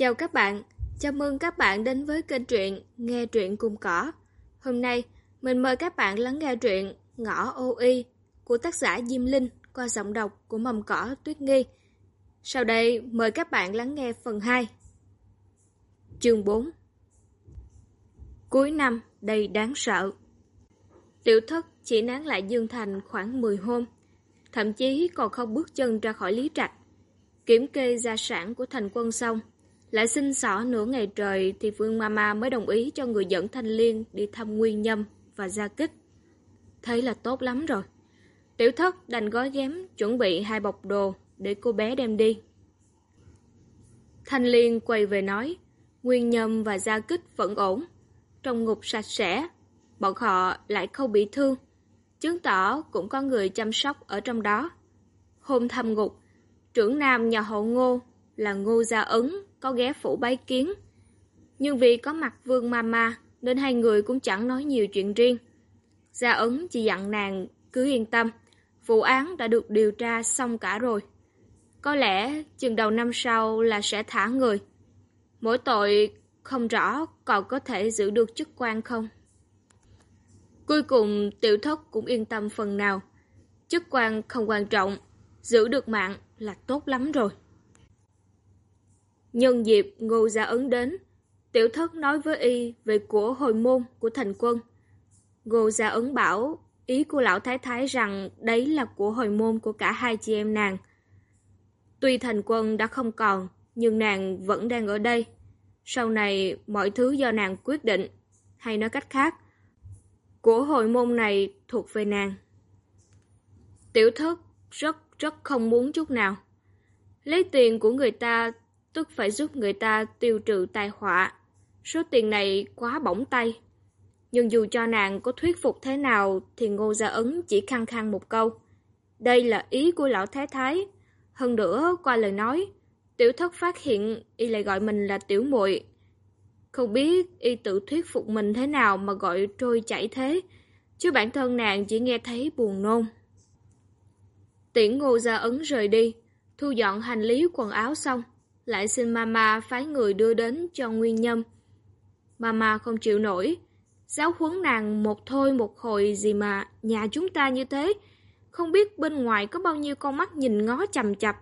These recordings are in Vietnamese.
Chào các bạn, chào mừng các bạn đến với kênh truyện Nghe truyện cùng cỏ. Hôm nay, mình mời các bạn lắng nghe truyện Ngõ Ô Y của tác giả Diêm Linh qua giọng đọc của mầm cỏ Tuyết Nghi. Sau đây, mời các bạn lắng nghe phần 2. Chương 4 Cuối năm đầy đáng sợ Tiểu thất chỉ nán lại Dương Thành khoảng 10 hôm, thậm chí còn không bước chân ra khỏi Lý Trạch. Kiểm kê gia sản của thành quân xong, lại xin xỏ nửa ngày trời thì Vương Mama mới đồng ý cho người dẫn Thanh Liên đi thăm Nguyên Nhâm và Gia Kích. Thấy là tốt lắm rồi. Tiểu thất đành gói ghém chuẩn bị hai bọc đồ để cô bé đem đi. Thanh Liên quay về nói, Nguyên Nhâm và Gia Kích vẫn ổn, trong ngục sạch sẽ, bọn họ lại không bị thương, chứng tỏ cũng có người chăm sóc ở trong đó. Hôm thăm ngục, trưởng nam nhà hộ ngô là Ngô Gia Ấn có ghé phủ bái kiến. Nhưng vì có mặt Vương Mama nên hai người cũng chẳng nói nhiều chuyện riêng. Gia Ấn chỉ dặn nàng cứ yên tâm, vụ án đã được điều tra xong cả rồi. Có lẽ chừng đầu năm sau là sẽ thả người. Mỗi tội không rõ còn có thể giữ được chức quan không. Cuối cùng tiểu thất cũng yên tâm phần nào. Chức quan không quan trọng, giữ được mạng là tốt lắm rồi. Nhân dịp Ngô Gia Ấn đến, tiểu thất nói với y về của hồi môn của thành quân. Ngô Gia Ấn bảo ý của lão thái thái rằng đấy là của hồi môn của cả hai chị em nàng. Tuy thành quân đã không còn, nhưng nàng vẫn đang ở đây. Sau này mọi thứ do nàng quyết định, hay nói cách khác, của hồi môn này thuộc về nàng. Tiểu thất rất rất không muốn chút nào. Lấy tiền của người ta tức phải giúp người ta tiêu trừ tai họa. Số tiền này quá bỏng tay. Nhưng dù cho nàng có thuyết phục thế nào thì Ngô Gia Ấn chỉ khăng khăng một câu. Đây là ý của lão thái thái. Hơn nữa, qua lời nói, tiểu thất phát hiện y lại gọi mình là tiểu muội. Không biết y tự thuyết phục mình thế nào mà gọi trôi chảy thế, chứ bản thân nàng chỉ nghe thấy buồn nôn. Tiễn Ngô Gia Ấn rời đi, thu dọn hành lý quần áo xong, lại xin mama phái người đưa đến cho Nguyên Nhâm. Mama không chịu nổi, giáo huấn nàng một thôi một hồi gì mà nhà chúng ta như thế, không biết bên ngoài có bao nhiêu con mắt nhìn ngó chầm chập,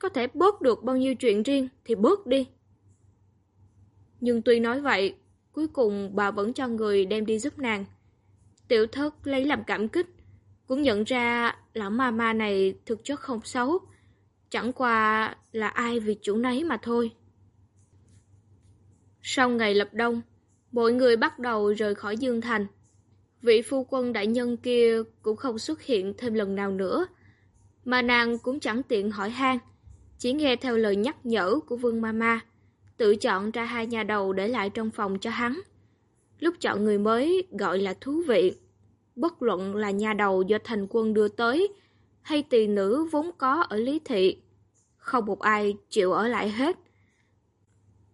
có thể bớt được bao nhiêu chuyện riêng thì bớt đi. Nhưng tuy nói vậy, cuối cùng bà vẫn cho người đem đi giúp nàng. Tiểu thất lấy làm cảm kích, cũng nhận ra lão mama này thực chất không xấu, Chẳng qua là ai vì chủ nấy mà thôi. Sau ngày lập đông, mọi người bắt đầu rời khỏi Dương Thành. Vị phu quân đại nhân kia cũng không xuất hiện thêm lần nào nữa, mà nàng cũng chẳng tiện hỏi han, chỉ nghe theo lời nhắc nhở của Vương Mama, tự chọn ra hai nhà đầu để lại trong phòng cho hắn. Lúc chọn người mới gọi là thú vị, bất luận là nhà đầu do thành quân đưa tới hay tỳ nữ vốn có ở Lý Thị. Không một ai chịu ở lại hết.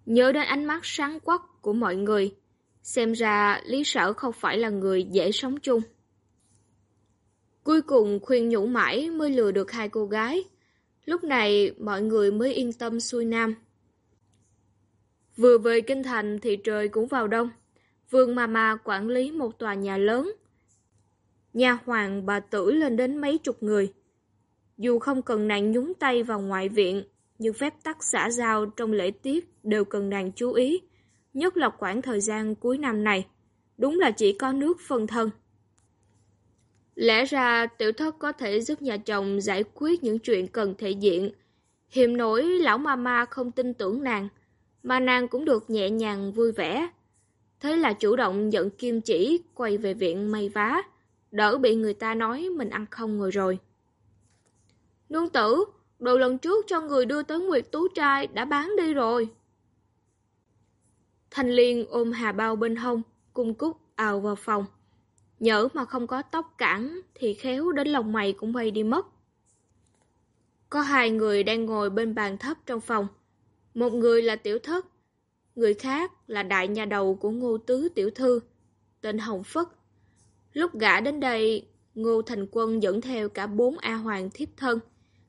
Nhớ đến ánh mắt sáng quắc của mọi người, xem ra Lý Sở không phải là người dễ sống chung. Cuối cùng khuyên nhủ mãi mới lừa được hai cô gái. Lúc này mọi người mới yên tâm xuôi nam. Vừa về kinh thành thì trời cũng vào đông. Vương Mama quản lý một tòa nhà lớn. Nhà hoàng bà tử lên đến mấy chục người. Dù không cần nàng nhúng tay vào ngoại viện, nhưng phép tắc xã giao trong lễ tiết đều cần nàng chú ý, nhất là khoảng thời gian cuối năm này. Đúng là chỉ có nước phân thân. Lẽ ra tiểu thất có thể giúp nhà chồng giải quyết những chuyện cần thể diện. Hiểm nổi lão mama không tin tưởng nàng, mà nàng cũng được nhẹ nhàng vui vẻ. Thế là chủ động dẫn kim chỉ quay về viện may vá, đỡ bị người ta nói mình ăn không ngồi rồi. Nương tử, đồ lần trước cho người đưa tới Nguyệt Tú Trai đã bán đi rồi. Thanh Liên ôm hà bao bên hông, cung cúc ào vào phòng. Nhỡ mà không có tóc cản thì khéo đến lòng mày cũng bay đi mất. Có hai người đang ngồi bên bàn thấp trong phòng. Một người là tiểu thất, người khác là đại nhà đầu của ngô tứ tiểu thư, tên Hồng Phất. Lúc gã đến đây, ngô thành quân dẫn theo cả bốn A Hoàng thiếp thân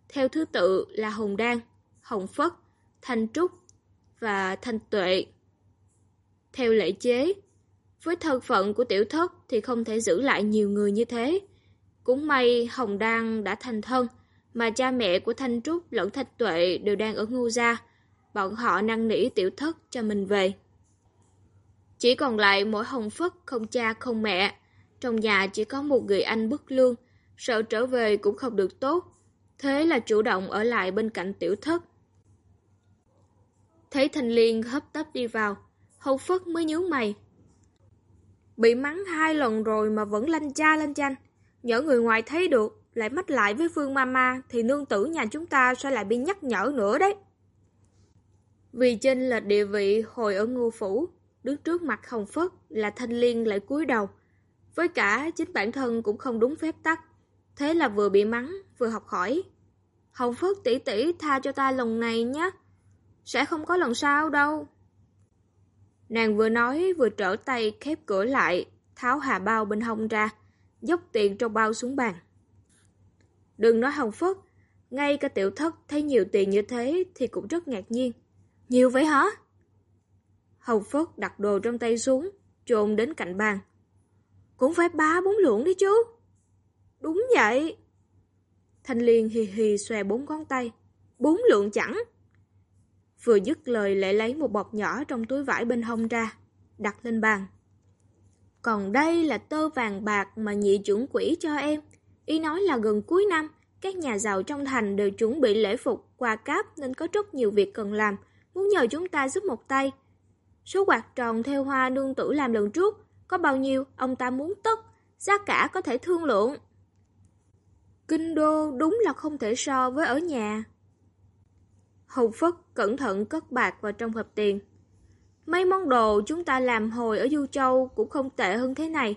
theo thứ tự là Hồng Đan, Hồng Phất, Thanh Trúc, và Thanh Tuệ. Theo lễ chế, với thân phận của tiểu thất thì không thể giữ lại nhiều người như thế. Cũng may Hồng Đan đã thành thân, mà cha mẹ của Thanh Trúc lẫn Thanh Tuệ đều đang ở Ngô Gia. Bọn họ năn nỉ tiểu thất cho mình về. Chỉ còn lại mỗi Hồng Phất không cha không mẹ. Trong nhà chỉ có một người anh bất lương, sợ trở về cũng không được tốt. Thế là chủ động ở lại bên cạnh tiểu thất. Thấy Thanh Liên hấp tấp đi vào, hầu Phất mới nhớ mày. Bị mắng hai lần rồi mà vẫn lanh cha lanh chanh. nhỡ người ngoài thấy được, lại mách lại với Phương Mama thì nương tử nhà chúng ta sẽ lại bị nhắc nhở nữa đấy. Vì trên là địa vị hồi ở ngô phủ, đứng trước mặt Hồng Phất là Thanh Liên lại cúi đầu. Với cả chính bản thân cũng không đúng phép tắc. Thế là vừa bị mắng, vừa học hỏi. Hồng phước tỷ tỷ tha cho ta lần này nhé. Sẽ không có lần sau đâu. Nàng vừa nói vừa trở tay khép cửa lại, tháo hà bao bên hông ra, dốc tiền trong bao xuống bàn. Đừng nói Hồng phước ngay cả tiểu thất thấy nhiều tiền như thế thì cũng rất ngạc nhiên. Nhiều vậy hả? Hồng phước đặt đồ trong tay xuống, trồn đến cạnh bàn. Cũng phải ba bốn lượng đi chứ. Đúng vậy. Thanh Liên hì hì xòe bốn ngón tay. Bốn lượng chẳng. Vừa dứt lời lại lấy một bọc nhỏ trong túi vải bên hông ra, đặt lên bàn. Còn đây là tơ vàng bạc mà nhị trưởng quỹ cho em. Ý nói là gần cuối năm, các nhà giàu trong thành đều chuẩn bị lễ phục, quà cáp nên có rất nhiều việc cần làm, muốn nhờ chúng ta giúp một tay. Số quạt tròn theo hoa nương tử làm lần trước, có bao nhiêu ông ta muốn tất, giá cả có thể thương lượng. Kinh đô đúng là không thể so với ở nhà. Hồng Phất cẩn thận cất bạc vào trong hộp tiền. Mấy món đồ chúng ta làm hồi ở Du Châu cũng không tệ hơn thế này.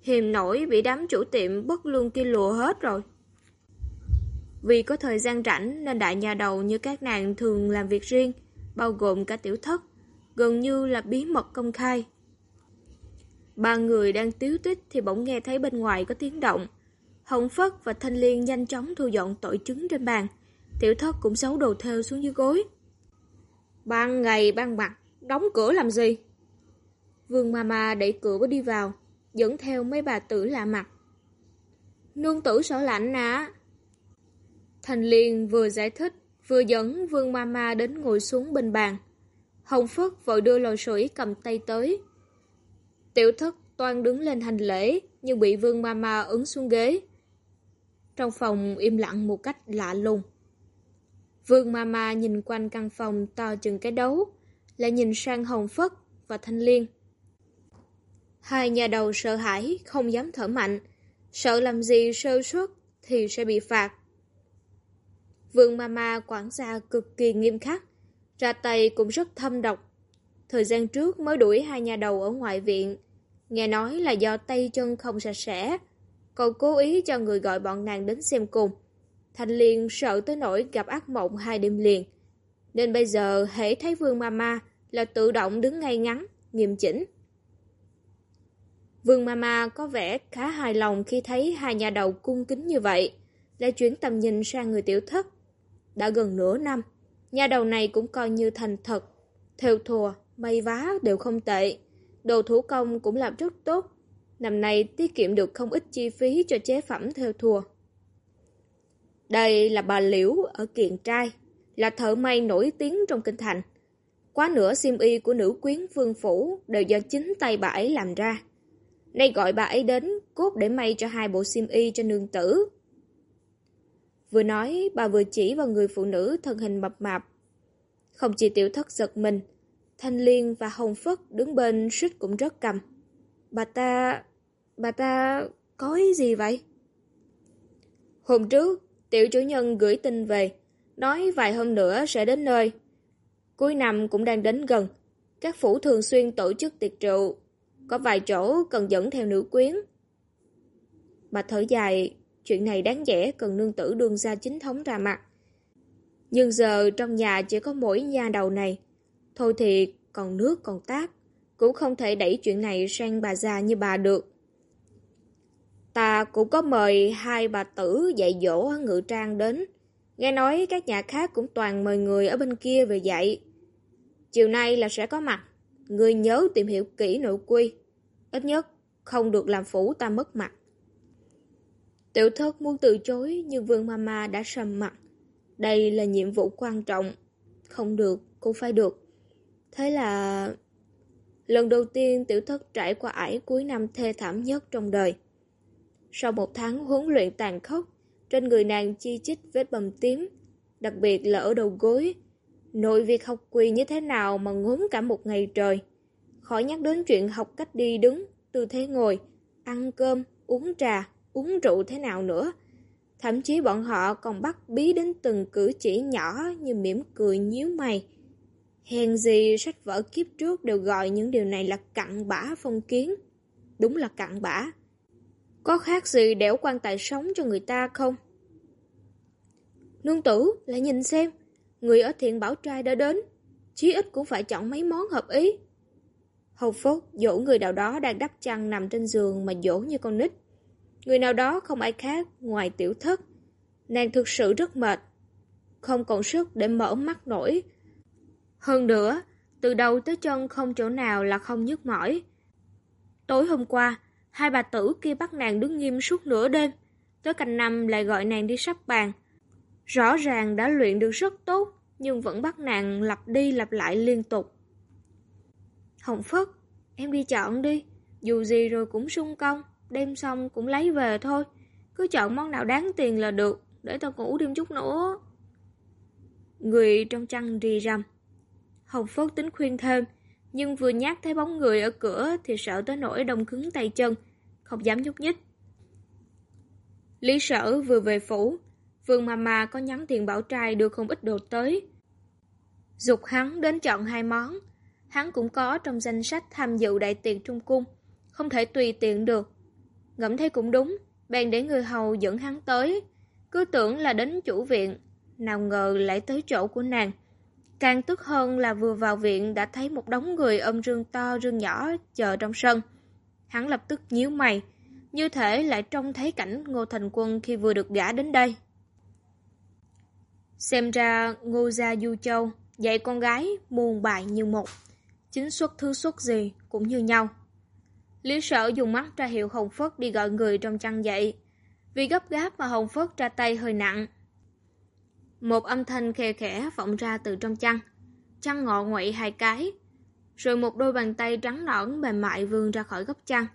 Hiềm nổi bị đám chủ tiệm bất lương kia lùa hết rồi. Vì có thời gian rảnh nên đại nhà đầu như các nàng thường làm việc riêng, bao gồm cả tiểu thất, gần như là bí mật công khai. Ba người đang tiếu tích thì bỗng nghe thấy bên ngoài có tiếng động. Hồng Phất và Thanh Liên nhanh chóng thu dọn tội chứng trên bàn. Tiểu thất cũng xấu đồ theo xuống dưới gối. Ban ngày ban mặt, đóng cửa làm gì? Vương Mama đẩy cửa đi vào, dẫn theo mấy bà tử lạ mặt. Nương tử sợ lạnh nà. Thành Liên vừa giải thích, vừa dẫn Vương Mama đến ngồi xuống bên bàn. Hồng Phất vội đưa lò sưởi cầm tay tới. Tiểu thất toan đứng lên hành lễ, nhưng bị Vương Mama ứng xuống ghế. Trong phòng im lặng một cách lạ lùng. Vương Mama nhìn quanh căn phòng to chừng cái đấu, lại nhìn sang Hồng Phất và Thanh Liên. Hai nhà đầu sợ hãi, không dám thở mạnh, sợ làm gì sơ suất thì sẽ bị phạt. Vương Mama quản gia cực kỳ nghiêm khắc, ra tay cũng rất thâm độc. Thời gian trước mới đuổi hai nhà đầu ở ngoại viện, nghe nói là do tay chân không sạch sẽ, còn cố ý cho người gọi bọn nàng đến xem cùng. Thanh Liên sợ tới nỗi gặp ác mộng hai đêm liền. Nên bây giờ hễ thấy Vương Mama là tự động đứng ngay ngắn, nghiêm chỉnh. Vương Mama có vẻ khá hài lòng khi thấy hai nhà đầu cung kính như vậy, lại chuyển tầm nhìn sang người tiểu thất. Đã gần nửa năm, nhà đầu này cũng coi như thành thật, theo thùa, may vá đều không tệ, đồ thủ công cũng làm rất tốt. Năm nay tiết kiệm được không ít chi phí cho chế phẩm theo thùa. Đây là bà Liễu ở Kiện Trai, là thợ may nổi tiếng trong kinh thành. Quá nửa xiêm y của nữ quyến vương phủ đều do chính tay bà ấy làm ra. Nay gọi bà ấy đến cốt để may cho hai bộ xiêm y cho nương tử. Vừa nói, bà vừa chỉ vào người phụ nữ thân hình mập mạp. Không chỉ tiểu thất giật mình, Thanh Liên và Hồng Phất đứng bên suýt cũng rất cầm. Bà ta bà ta... có ý gì vậy? Hôm trước, tiểu chủ nhân gửi tin về, nói vài hôm nữa sẽ đến nơi. Cuối năm cũng đang đến gần, các phủ thường xuyên tổ chức tiệc rượu, có vài chỗ cần dẫn theo nữ quyến. Bà thở dài, chuyện này đáng dễ cần nương tử đương gia chính thống ra mặt. Nhưng giờ trong nhà chỉ có mỗi nhà đầu này, thôi thì còn nước còn tác, cũng không thể đẩy chuyện này sang bà già như bà được. Ta cũng có mời hai bà tử dạy dỗ ở ngự trang đến. Nghe nói các nhà khác cũng toàn mời người ở bên kia về dạy. Chiều nay là sẽ có mặt. Người nhớ tìm hiểu kỹ nội quy. Ít nhất không được làm phủ ta mất mặt. Tiểu thất muốn từ chối nhưng vương mama đã sầm mặt. Đây là nhiệm vụ quan trọng. Không được, cũng phải được. Thế là... Lần đầu tiên tiểu thất trải qua ải cuối năm thê thảm nhất trong đời. Sau một tháng huấn luyện tàn khốc, trên người nàng chi chít vết bầm tím, đặc biệt là ở đầu gối. Nội việc học quỳ như thế nào mà ngốn cả một ngày trời. Khỏi nhắc đến chuyện học cách đi đứng, tư thế ngồi, ăn cơm, uống trà, uống rượu thế nào nữa. Thậm chí bọn họ còn bắt bí đến từng cử chỉ nhỏ như mỉm cười nhíu mày. Hèn gì sách vở kiếp trước đều gọi những điều này là cặn bã phong kiến. Đúng là cặn bã. Có khác gì đẻo quan tài sống cho người ta không? Nương tử, lại nhìn xem. Người ở thiện bảo trai đã đến. Chí ít cũng phải chọn mấy món hợp ý. Hầu Phúc dỗ người nào đó đang đắp chăn nằm trên giường mà dỗ như con nít. Người nào đó không ai khác ngoài tiểu thất. Nàng thực sự rất mệt. Không còn sức để mở mắt nổi. Hơn nữa, từ đầu tới chân không chỗ nào là không nhức mỏi. Tối hôm qua, hai bà tử kia bắt nàng đứng nghiêm suốt nửa đêm. Tới canh năm lại gọi nàng đi sắp bàn. Rõ ràng đã luyện được rất tốt, nhưng vẫn bắt nàng lặp đi lặp lại liên tục. Hồng Phất, em đi chọn đi, dù gì rồi cũng sung công, đem xong cũng lấy về thôi. Cứ chọn món nào đáng tiền là được, để tao ngủ thêm chút nữa. Người trong chăn rì rầm. Hồng Phất tính khuyên thêm, nhưng vừa nhát thấy bóng người ở cửa thì sợ tới nỗi đông cứng tay chân, không dám nhúc nhích. Lý sở vừa về phủ, Vương Mama có nhắn tiền bảo trai đưa không ít đồ tới. Dục hắn đến chọn hai món, hắn cũng có trong danh sách tham dự đại tiệc trung cung, không thể tùy tiện được. Ngẫm thấy cũng đúng, bèn để người hầu dẫn hắn tới, cứ tưởng là đến chủ viện, nào ngờ lại tới chỗ của nàng. Càng tức hơn là vừa vào viện đã thấy một đống người ôm rương to rương nhỏ chờ trong sân. Hắn lập tức nhíu mày, như thể lại trông thấy cảnh Ngô Thành Quân khi vừa được gả đến đây. Xem ra Ngô Gia Du Châu dạy con gái muôn bài như một chính xuất thứ xuất gì cũng như nhau. Lý sở dùng mắt ra hiệu Hồng Phất đi gọi người trong chăn dậy. Vì gấp gáp mà Hồng Phất ra tay hơi nặng. Một âm thanh khe khẽ vọng ra từ trong chăn. Chăn ngọ nguậy hai cái. Rồi một đôi bàn tay trắng nõn mềm mại vươn ra khỏi góc chăn.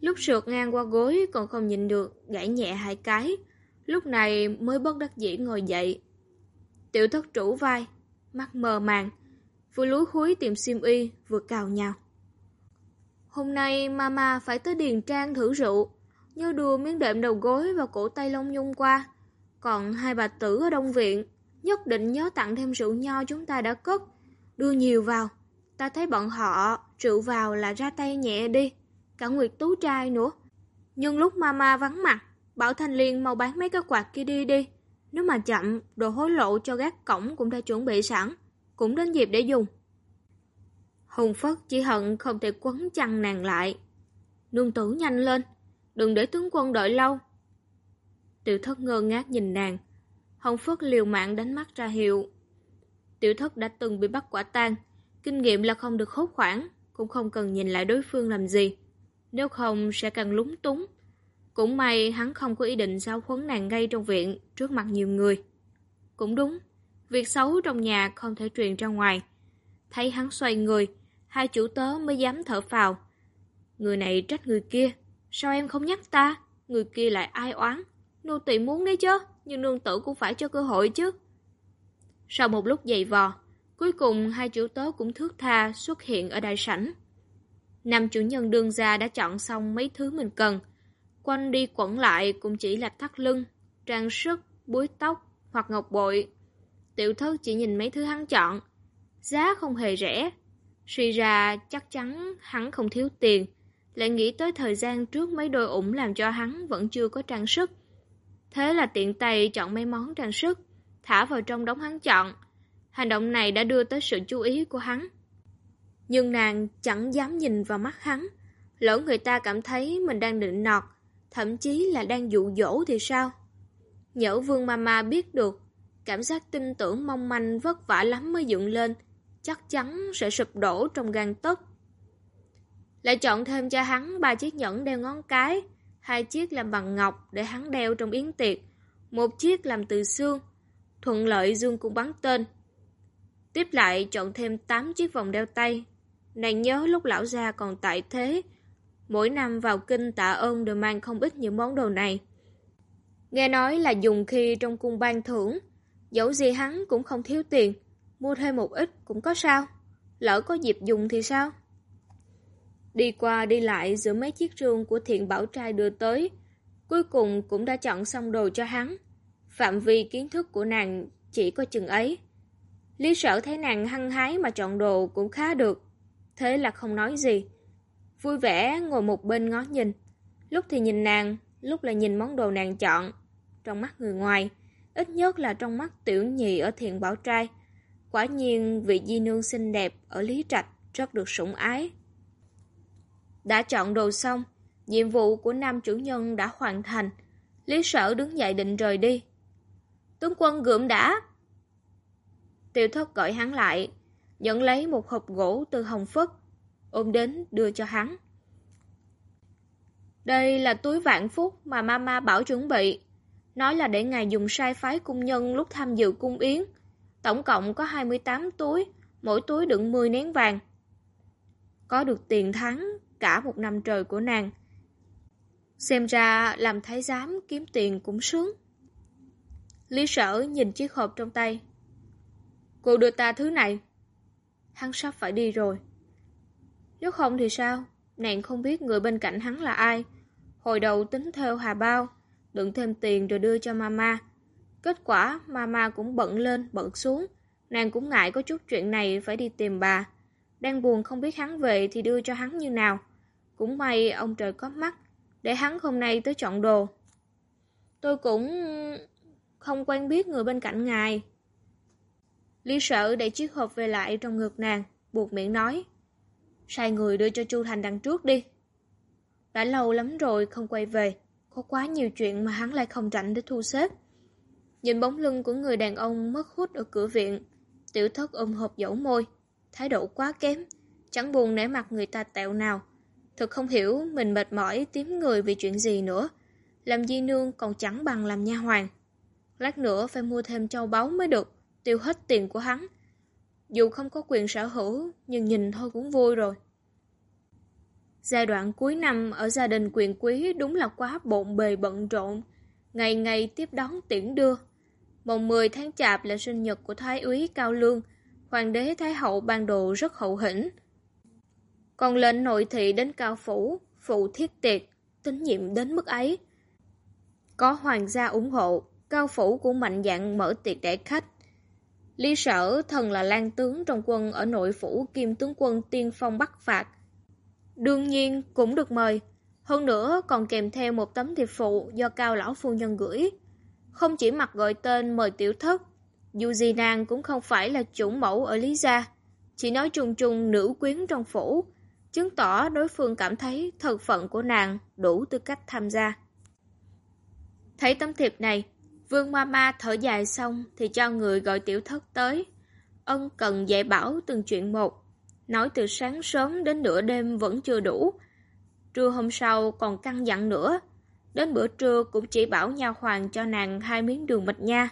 Lúc sượt ngang qua gối còn không nhìn được, gãy nhẹ hai cái. Lúc này mới bất đắc dĩ ngồi dậy. Tiểu thất trụ vai, mắt mờ màng, vừa lúi húi tìm sim y, vừa cào nhau. Hôm nay mama phải tới điền trang thử rượu, nhớ đưa miếng đệm đầu gối và cổ tay lông nhung qua. Còn hai bà tử ở Đông Viện, nhất định nhớ tặng thêm rượu nho chúng ta đã cất, đưa nhiều vào. Ta thấy bọn họ rượu vào là ra tay nhẹ đi, cả Nguyệt Tú trai nữa. Nhưng lúc mama vắng mặt, bảo Thanh Liên mau bán mấy cái quạt kia đi đi. Nếu mà chậm, đồ hối lộ cho gác cổng cũng đã chuẩn bị sẵn, cũng đến dịp để dùng. Hùng Phất chỉ hận không thể quấn chăn nàng lại. Nương tử nhanh lên, đừng để tướng quân đợi lâu. Tiểu thất ngơ ngác nhìn nàng. Hồng Phất liều mạng đánh mắt ra hiệu. Tiểu thất đã từng bị bắt quả tang, kinh nghiệm là không được hốt khoảng, cũng không cần nhìn lại đối phương làm gì. Nếu không sẽ càng lúng túng. Cũng may hắn không có ý định sao khuấn nàng ngay trong viện trước mặt nhiều người. Cũng đúng, việc xấu trong nhà không thể truyền ra ngoài. Thấy hắn xoay người, hai chủ tớ mới dám thở phào. Người này trách người kia, sao em không nhắc ta? Người kia lại ai oán? Nô tỳ muốn đấy chứ, nhưng nương tử cũng phải cho cơ hội chứ. Sau một lúc dày vò, cuối cùng hai chủ tớ cũng thước tha xuất hiện ở đại sảnh. Năm chủ nhân đương gia đã chọn xong mấy thứ mình cần. Quanh đi quẩn lại cũng chỉ là thắt lưng, trang sức, búi tóc hoặc ngọc bội. Tiểu thất chỉ nhìn mấy thứ hắn chọn. Giá không hề rẻ. Suy ra chắc chắn hắn không thiếu tiền. Lại nghĩ tới thời gian trước mấy đôi ủng làm cho hắn vẫn chưa có trang sức. Thế là tiện tay chọn mấy món trang sức, thả vào trong đống hắn chọn. Hành động này đã đưa tới sự chú ý của hắn. Nhưng nàng chẳng dám nhìn vào mắt hắn. Lỡ người ta cảm thấy mình đang định nọt, thậm chí là đang dụ dỗ thì sao? Nhỡ vương mama biết được, cảm giác tin tưởng mong manh vất vả lắm mới dựng lên, chắc chắn sẽ sụp đổ trong gan tấc. Lại chọn thêm cho hắn ba chiếc nhẫn đeo ngón cái, hai chiếc làm bằng ngọc để hắn đeo trong yến tiệc, một chiếc làm từ xương, thuận lợi dương cũng bắn tên. Tiếp lại chọn thêm 8 chiếc vòng đeo tay. Nàng nhớ lúc lão gia còn tại thế, mỗi năm vào kinh tạ ơn đều mang không ít những món đồ này. Nghe nói là dùng khi trong cung ban thưởng, dẫu gì hắn cũng không thiếu tiền, mua thêm một ít cũng có sao, lỡ có dịp dùng thì sao? Đi qua đi lại giữa mấy chiếc rương của thiện bảo trai đưa tới, cuối cùng cũng đã chọn xong đồ cho hắn. Phạm vi kiến thức của nàng chỉ có chừng ấy. Lý sở thấy nàng hăng hái mà chọn đồ cũng khá được, thế là không nói gì. Vui vẻ ngồi một bên ngó nhìn, lúc thì nhìn nàng, lúc là nhìn món đồ nàng chọn. Trong mắt người ngoài, ít nhất là trong mắt tiểu nhị ở thiện bảo trai. Quả nhiên vị di nương xinh đẹp ở Lý Trạch rất được sủng ái. Đã chọn đồ xong, nhiệm vụ của nam chủ nhân đã hoàn thành. Lý sở đứng dậy định rời đi. Tướng quân gượm đã. Tiêu thất gọi hắn lại, nhận lấy một hộp gỗ từ hồng phất, ôm đến đưa cho hắn. Đây là túi vạn phúc mà mama bảo chuẩn bị. Nói là để ngài dùng sai phái cung nhân lúc tham dự cung yến. Tổng cộng có 28 túi, mỗi túi đựng 10 nén vàng. Có được tiền thắng cả một năm trời của nàng. Xem ra làm thái giám kiếm tiền cũng sướng. Lý sở nhìn chiếc hộp trong tay. Cô đưa ta thứ này. Hắn sắp phải đi rồi. Nếu không thì sao? Nàng không biết người bên cạnh hắn là ai. Hồi đầu tính theo hà bao, đựng thêm tiền rồi đưa cho mama. Kết quả mama cũng bận lên, bận xuống. Nàng cũng ngại có chút chuyện này phải đi tìm bà. Đang buồn không biết hắn về thì đưa cho hắn như nào. Cũng may ông trời có mắt, để hắn hôm nay tới chọn đồ. Tôi cũng không quen biết người bên cạnh ngài. Lý sợ đẩy chiếc hộp về lại trong ngực nàng, buộc miệng nói. Sai người đưa cho Chu Thành đằng trước đi. Đã lâu lắm rồi không quay về, có quá nhiều chuyện mà hắn lại không rảnh để thu xếp. Nhìn bóng lưng của người đàn ông mất hút ở cửa viện, tiểu thất ôm hộp dẫu môi, thái độ quá kém, chẳng buồn nể mặt người ta tẹo nào. Thật không hiểu mình mệt mỏi tím người vì chuyện gì nữa. Làm di nương còn chẳng bằng làm nha hoàng. Lát nữa phải mua thêm châu báu mới được, tiêu hết tiền của hắn. Dù không có quyền sở hữu, nhưng nhìn thôi cũng vui rồi. Giai đoạn cuối năm ở gia đình quyền quý đúng là quá bộn bề bận rộn. Ngày ngày tiếp đón tiễn đưa. mùng 10 tháng chạp là sinh nhật của Thái úy Cao Lương. Hoàng đế Thái hậu ban đồ rất hậu hĩnh. Còn lệnh nội thị đến Cao Phủ, phụ thiết tiệc, tín nhiệm đến mức ấy. Có hoàng gia ủng hộ, Cao Phủ cũng mạnh dạn mở tiệc để khách. Lý sở thần là lan tướng trong quân ở nội phủ kim tướng quân tiên phong bắc phạt. Đương nhiên cũng được mời, hơn nữa còn kèm theo một tấm thiệp phụ do cao lão phu nhân gửi. Không chỉ mặc gọi tên mời tiểu thất, dù gì nàng cũng không phải là chủ mẫu ở Lý Gia, chỉ nói chung chung nữ quyến trong phủ, chứng tỏ đối phương cảm thấy thân phận của nàng đủ tư cách tham gia. Thấy tấm thiệp này, Vương Mama thở dài xong thì cho người gọi tiểu thất tới. Ân cần dạy bảo từng chuyện một, nói từ sáng sớm đến nửa đêm vẫn chưa đủ. Trưa hôm sau còn căng dặn nữa, đến bữa trưa cũng chỉ bảo nha hoàng cho nàng hai miếng đường mạch nha.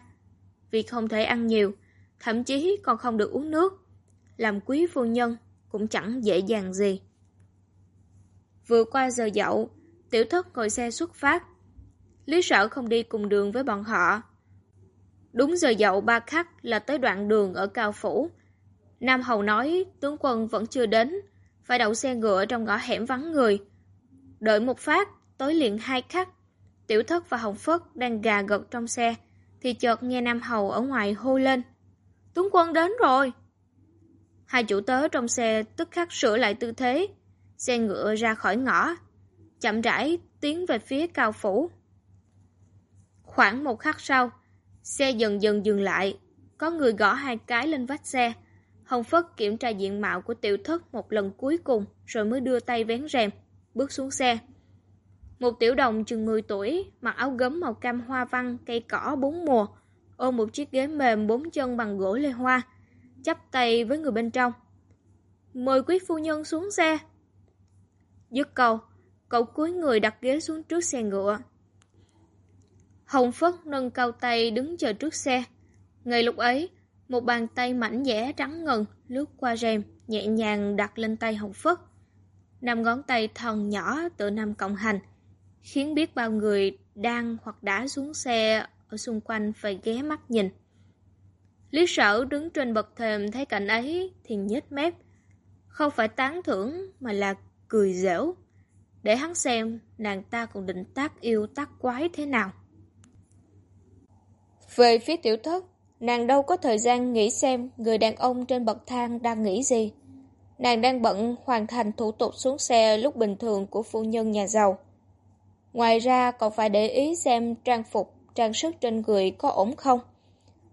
Vì không thể ăn nhiều, thậm chí còn không được uống nước. Làm quý phu nhân cũng chẳng dễ dàng gì. Vừa qua giờ dậu, tiểu thất ngồi xe xuất phát. Lý sở không đi cùng đường với bọn họ. Đúng giờ dậu ba khắc là tới đoạn đường ở Cao Phủ. Nam Hầu nói tướng quân vẫn chưa đến, phải đậu xe ngựa trong ngõ hẻm vắng người. Đợi một phát, tối liền hai khắc. Tiểu thất và Hồng Phất đang gà gật trong xe, thì chợt nghe Nam Hầu ở ngoài hô lên. Tướng quân đến rồi! Hai chủ tớ trong xe tức khắc sửa lại tư thế, xe ngựa ra khỏi ngõ, chậm rãi tiến về phía cao phủ. Khoảng một khắc sau, xe dần dần dừng lại, có người gõ hai cái lên vách xe. Hồng Phất kiểm tra diện mạo của tiểu thất một lần cuối cùng rồi mới đưa tay vén rèm, bước xuống xe. Một tiểu đồng chừng 10 tuổi, mặc áo gấm màu cam hoa văn, cây cỏ bốn mùa, ôm một chiếc ghế mềm bốn chân bằng gỗ lê hoa, chắp tay với người bên trong. Mời quý phu nhân xuống xe. Dứt câu, cậu cúi người đặt ghế xuống trước xe ngựa. Hồng Phất nâng cao tay đứng chờ trước xe. Ngay lúc ấy, một bàn tay mảnh dẻ trắng ngần lướt qua rèm, nhẹ nhàng đặt lên tay Hồng Phất. Năm ngón tay thon nhỏ tự năm cộng hành, khiến biết bao người đang hoặc đã xuống xe ở xung quanh phải ghé mắt nhìn. Lý sở đứng trên bậc thềm thấy cảnh ấy thì nhếch mép. Không phải tán thưởng mà là cười dễu. Để hắn xem nàng ta còn định tác yêu tác quái thế nào. Về phía tiểu thất, nàng đâu có thời gian nghĩ xem người đàn ông trên bậc thang đang nghĩ gì. Nàng đang bận hoàn thành thủ tục xuống xe lúc bình thường của phu nhân nhà giàu. Ngoài ra còn phải để ý xem trang phục, trang sức trên người có ổn không.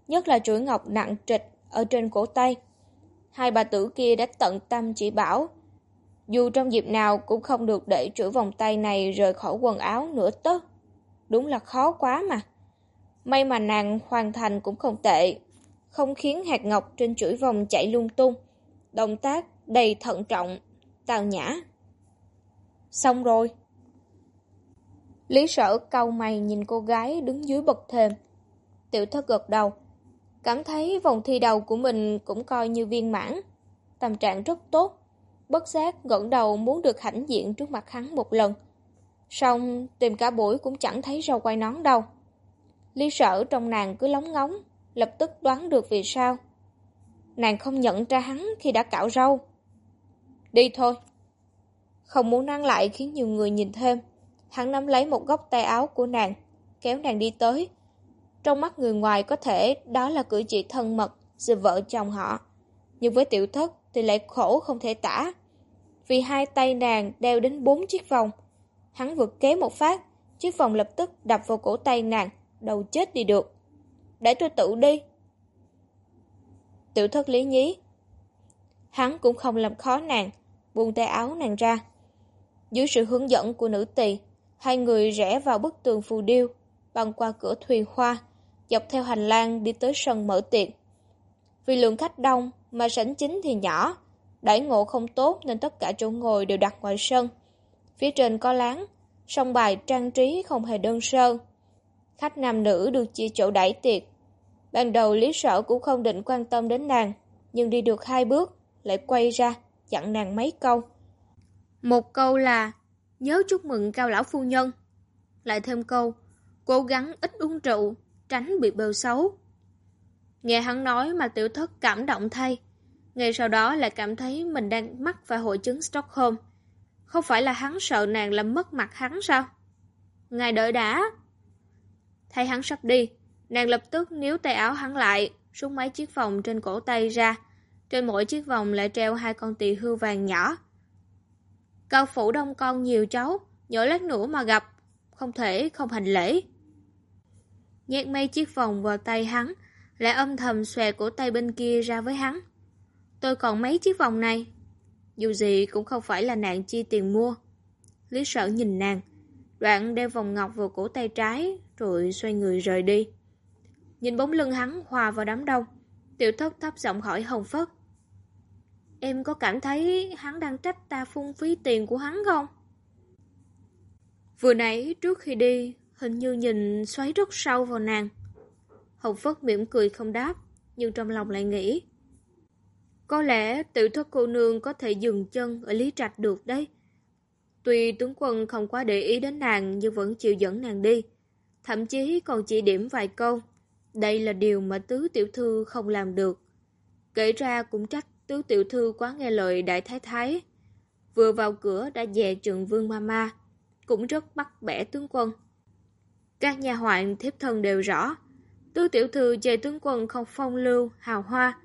Nhất là chuỗi ngọc nặng trịch ở trên cổ tay. Hai bà tử kia đã tận tâm chỉ bảo. Dù trong dịp nào cũng không được để chuỗi vòng tay này rời khỏi quần áo nửa tấc. Đúng là khó quá mà. May mà nàng hoàn thành cũng không tệ. Không khiến hạt ngọc trên chuỗi vòng chạy lung tung. Động tác đầy thận trọng, tào nhã. Xong rồi. Lý sở cau mày nhìn cô gái đứng dưới bậc thềm. Tiểu thất gật đầu. Cảm thấy vòng thi đầu của mình cũng coi như viên mãn. Tâm trạng rất tốt. Bất giác ngẩng đầu muốn được hãnh diện trước mặt hắn một lần. Xong tìm cả buổi cũng chẳng thấy rau quay nón đâu. Lý sở trong nàng cứ lóng ngóng, lập tức đoán được vì sao. Nàng không nhận ra hắn khi đã cạo râu. Đi thôi. Không muốn năng lại khiến nhiều người nhìn thêm. Hắn nắm lấy một góc tay áo của nàng, kéo nàng đi tới. Trong mắt người ngoài có thể đó là cử chỉ thân mật giữa vợ chồng họ. Nhưng với tiểu thất thì lại khổ không thể tả. Vì hai tay nàng đeo đến bốn chiếc vòng. Hắn vượt kế một phát, chiếc vòng lập tức đập vào cổ tay nàng, đầu chết đi được. Để tôi tự đi. Tiểu thất lý nhí. Hắn cũng không làm khó nàng, buông tay áo nàng ra. Dưới sự hướng dẫn của nữ tỳ, hai người rẽ vào bức tường phù điêu, băng qua cửa thuyền hoa, dọc theo hành lang đi tới sân mở tiệc. Vì lượng khách đông mà sảnh chính thì nhỏ, đãi ngộ không tốt nên tất cả chỗ ngồi đều đặt ngoài sân. Phía trên có láng, song bài trang trí không hề đơn sơ. Khách nam nữ được chia chỗ đãi tiệc. Ban đầu Lý Sở cũng không định quan tâm đến nàng, nhưng đi được hai bước, lại quay ra, dặn nàng mấy câu. Một câu là nhớ chúc mừng cao lão phu nhân. Lại thêm câu, cố gắng ít uống rượu, tránh bị bêu xấu. Nghe hắn nói mà tiểu thất cảm động thay. Ngay sau đó lại cảm thấy mình đang mắc phải hội chứng Stockholm. Không phải là hắn sợ nàng làm mất mặt hắn sao? Ngài đợi đã. Thấy hắn sắp đi, nàng lập tức níu tay áo hắn lại, rút mấy chiếc vòng trên cổ tay ra. Trên mỗi chiếc vòng lại treo hai con tỳ hưu vàng nhỏ. Cao phủ đông con nhiều cháu, nhỡ lát nữa mà gặp, không thể không hành lễ. Nhét mấy chiếc vòng vào tay hắn, lại âm thầm xòe cổ tay bên kia ra với hắn. Tôi còn mấy chiếc vòng này. Dù gì cũng không phải là nạn chi tiền mua. Lý sở nhìn nàng, đoạn đeo vòng ngọc vào cổ tay trái, rồi xoay người rời đi. Nhìn bóng lưng hắn hòa vào đám đông, tiểu thất thấp giọng hỏi Hồng Phất. Em có cảm thấy hắn đang trách ta phung phí tiền của hắn không? Vừa nãy trước khi đi, hình như nhìn xoáy rất sâu vào nàng. Hồng Phất mỉm cười không đáp, nhưng trong lòng lại nghĩ. Có lẽ tự thất cô nương có thể dừng chân ở Lý Trạch được đấy. Tuy tướng quân không quá để ý đến nàng nhưng vẫn chịu dẫn nàng đi. Thậm chí còn chỉ điểm vài câu. Đây là điều mà tứ tiểu thư không làm được. Kể ra cũng trách tứ tiểu thư quá nghe lời đại thái thái. Vừa vào cửa đã dè trường vương mama, cũng rất bắt bẻ tướng quân. Các nhà hoạn thiếp thân đều rõ, tứ tiểu thư chê tướng quân không phong lưu, hào hoa,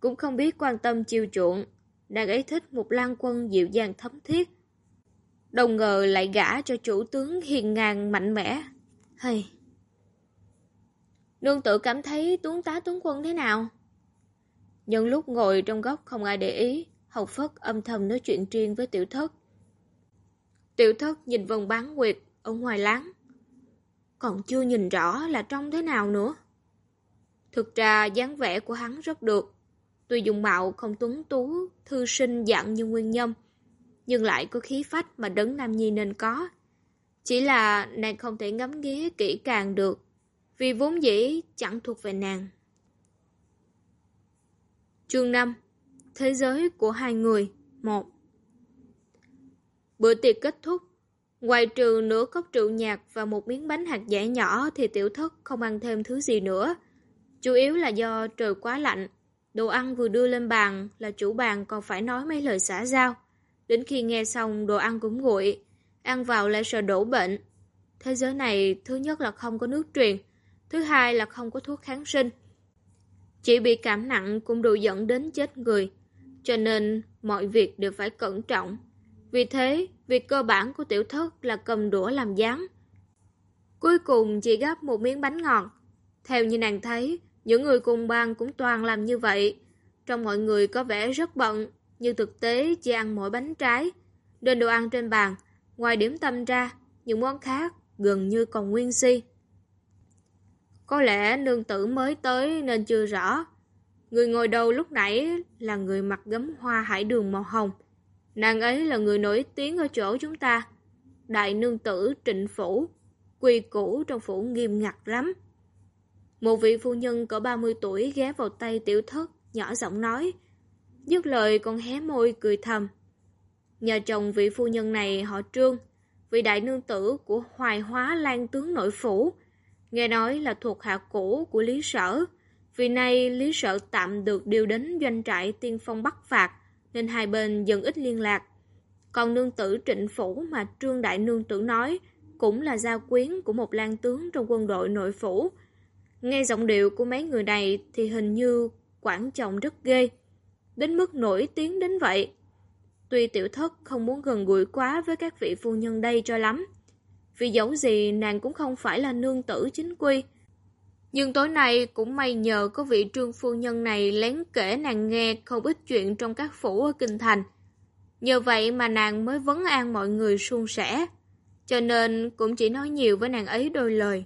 cũng không biết quan tâm chiêu chuộng, đang ấy thích một lan quân dịu dàng thấm thiết. Đồng ngờ lại gả cho chủ tướng hiền ngang mạnh mẽ. Hay... Nương tự cảm thấy tuấn tá tướng quân thế nào? Nhân lúc ngồi trong góc không ai để ý, Hồng Phất âm thầm nói chuyện riêng với tiểu thất. Tiểu thất nhìn vòng bán nguyệt ở ngoài láng. Còn chưa nhìn rõ là trông thế nào nữa. Thực ra dáng vẻ của hắn rất được. Tuy dùng mạo không tuấn tú, thư sinh dạng như nguyên nhâm, nhưng lại có khí phách mà đấng Nam Nhi nên có. Chỉ là nàng không thể ngắm nghía kỹ càng được, vì vốn dĩ chẳng thuộc về nàng. Chương 5 Thế giới của hai người 1 Bữa tiệc kết thúc, ngoài trừ nửa cốc rượu nhạt và một miếng bánh hạt dẻ nhỏ thì tiểu thất không ăn thêm thứ gì nữa. Chủ yếu là do trời quá lạnh, đồ ăn vừa đưa lên bàn là chủ bàn còn phải nói mấy lời xã giao. Đến khi nghe xong đồ ăn cũng nguội, ăn vào lại sợ đổ bệnh. Thế giới này thứ nhất là không có nước truyền, thứ hai là không có thuốc kháng sinh. Chỉ bị cảm nặng cũng đủ dẫn đến chết người, cho nên mọi việc đều phải cẩn trọng. Vì thế, việc cơ bản của tiểu thất là cầm đũa làm dáng. Cuối cùng chỉ gắp một miếng bánh ngọt. Theo như nàng thấy, những người cùng bàn cũng toàn làm như vậy. Trong mọi người có vẻ rất bận, nhưng thực tế chỉ ăn mỗi bánh trái. Đền đồ ăn trên bàn, ngoài điểm tâm ra, những món khác gần như còn nguyên si. Có lẽ nương tử mới tới nên chưa rõ. Người ngồi đầu lúc nãy là người mặc gấm hoa hải đường màu hồng. Nàng ấy là người nổi tiếng ở chỗ chúng ta. Đại nương tử trịnh phủ, quy củ trong phủ nghiêm ngặt lắm. Một vị phu nhân cỡ 30 tuổi ghé vào tay tiểu thất, nhỏ giọng nói. Dứt lời còn hé môi cười thầm. Nhờ chồng vị phu nhân này họ trương, vị đại nương tử của hoài hóa lan tướng nội phủ, nghe nói là thuộc hạ cũ của Lý Sở. Vì nay Lý Sở tạm được điều đến doanh trại tiên phong bắt phạt, nên hai bên dần ít liên lạc. Còn nương tử trịnh phủ mà Trương Đại Nương tử nói cũng là gia quyến của một lan tướng trong quân đội nội phủ. Nghe giọng điệu của mấy người này thì hình như quản trọng rất ghê, đến mức nổi tiếng đến vậy. Tuy tiểu thất không muốn gần gũi quá với các vị phu nhân đây cho lắm, vì dẫu gì nàng cũng không phải là nương tử chính quy. Nhưng tối nay cũng may nhờ có vị trương phu nhân này lén kể nàng nghe không ít chuyện trong các phủ ở Kinh Thành. Nhờ vậy mà nàng mới vấn an mọi người suôn sẻ, cho nên cũng chỉ nói nhiều với nàng ấy đôi lời.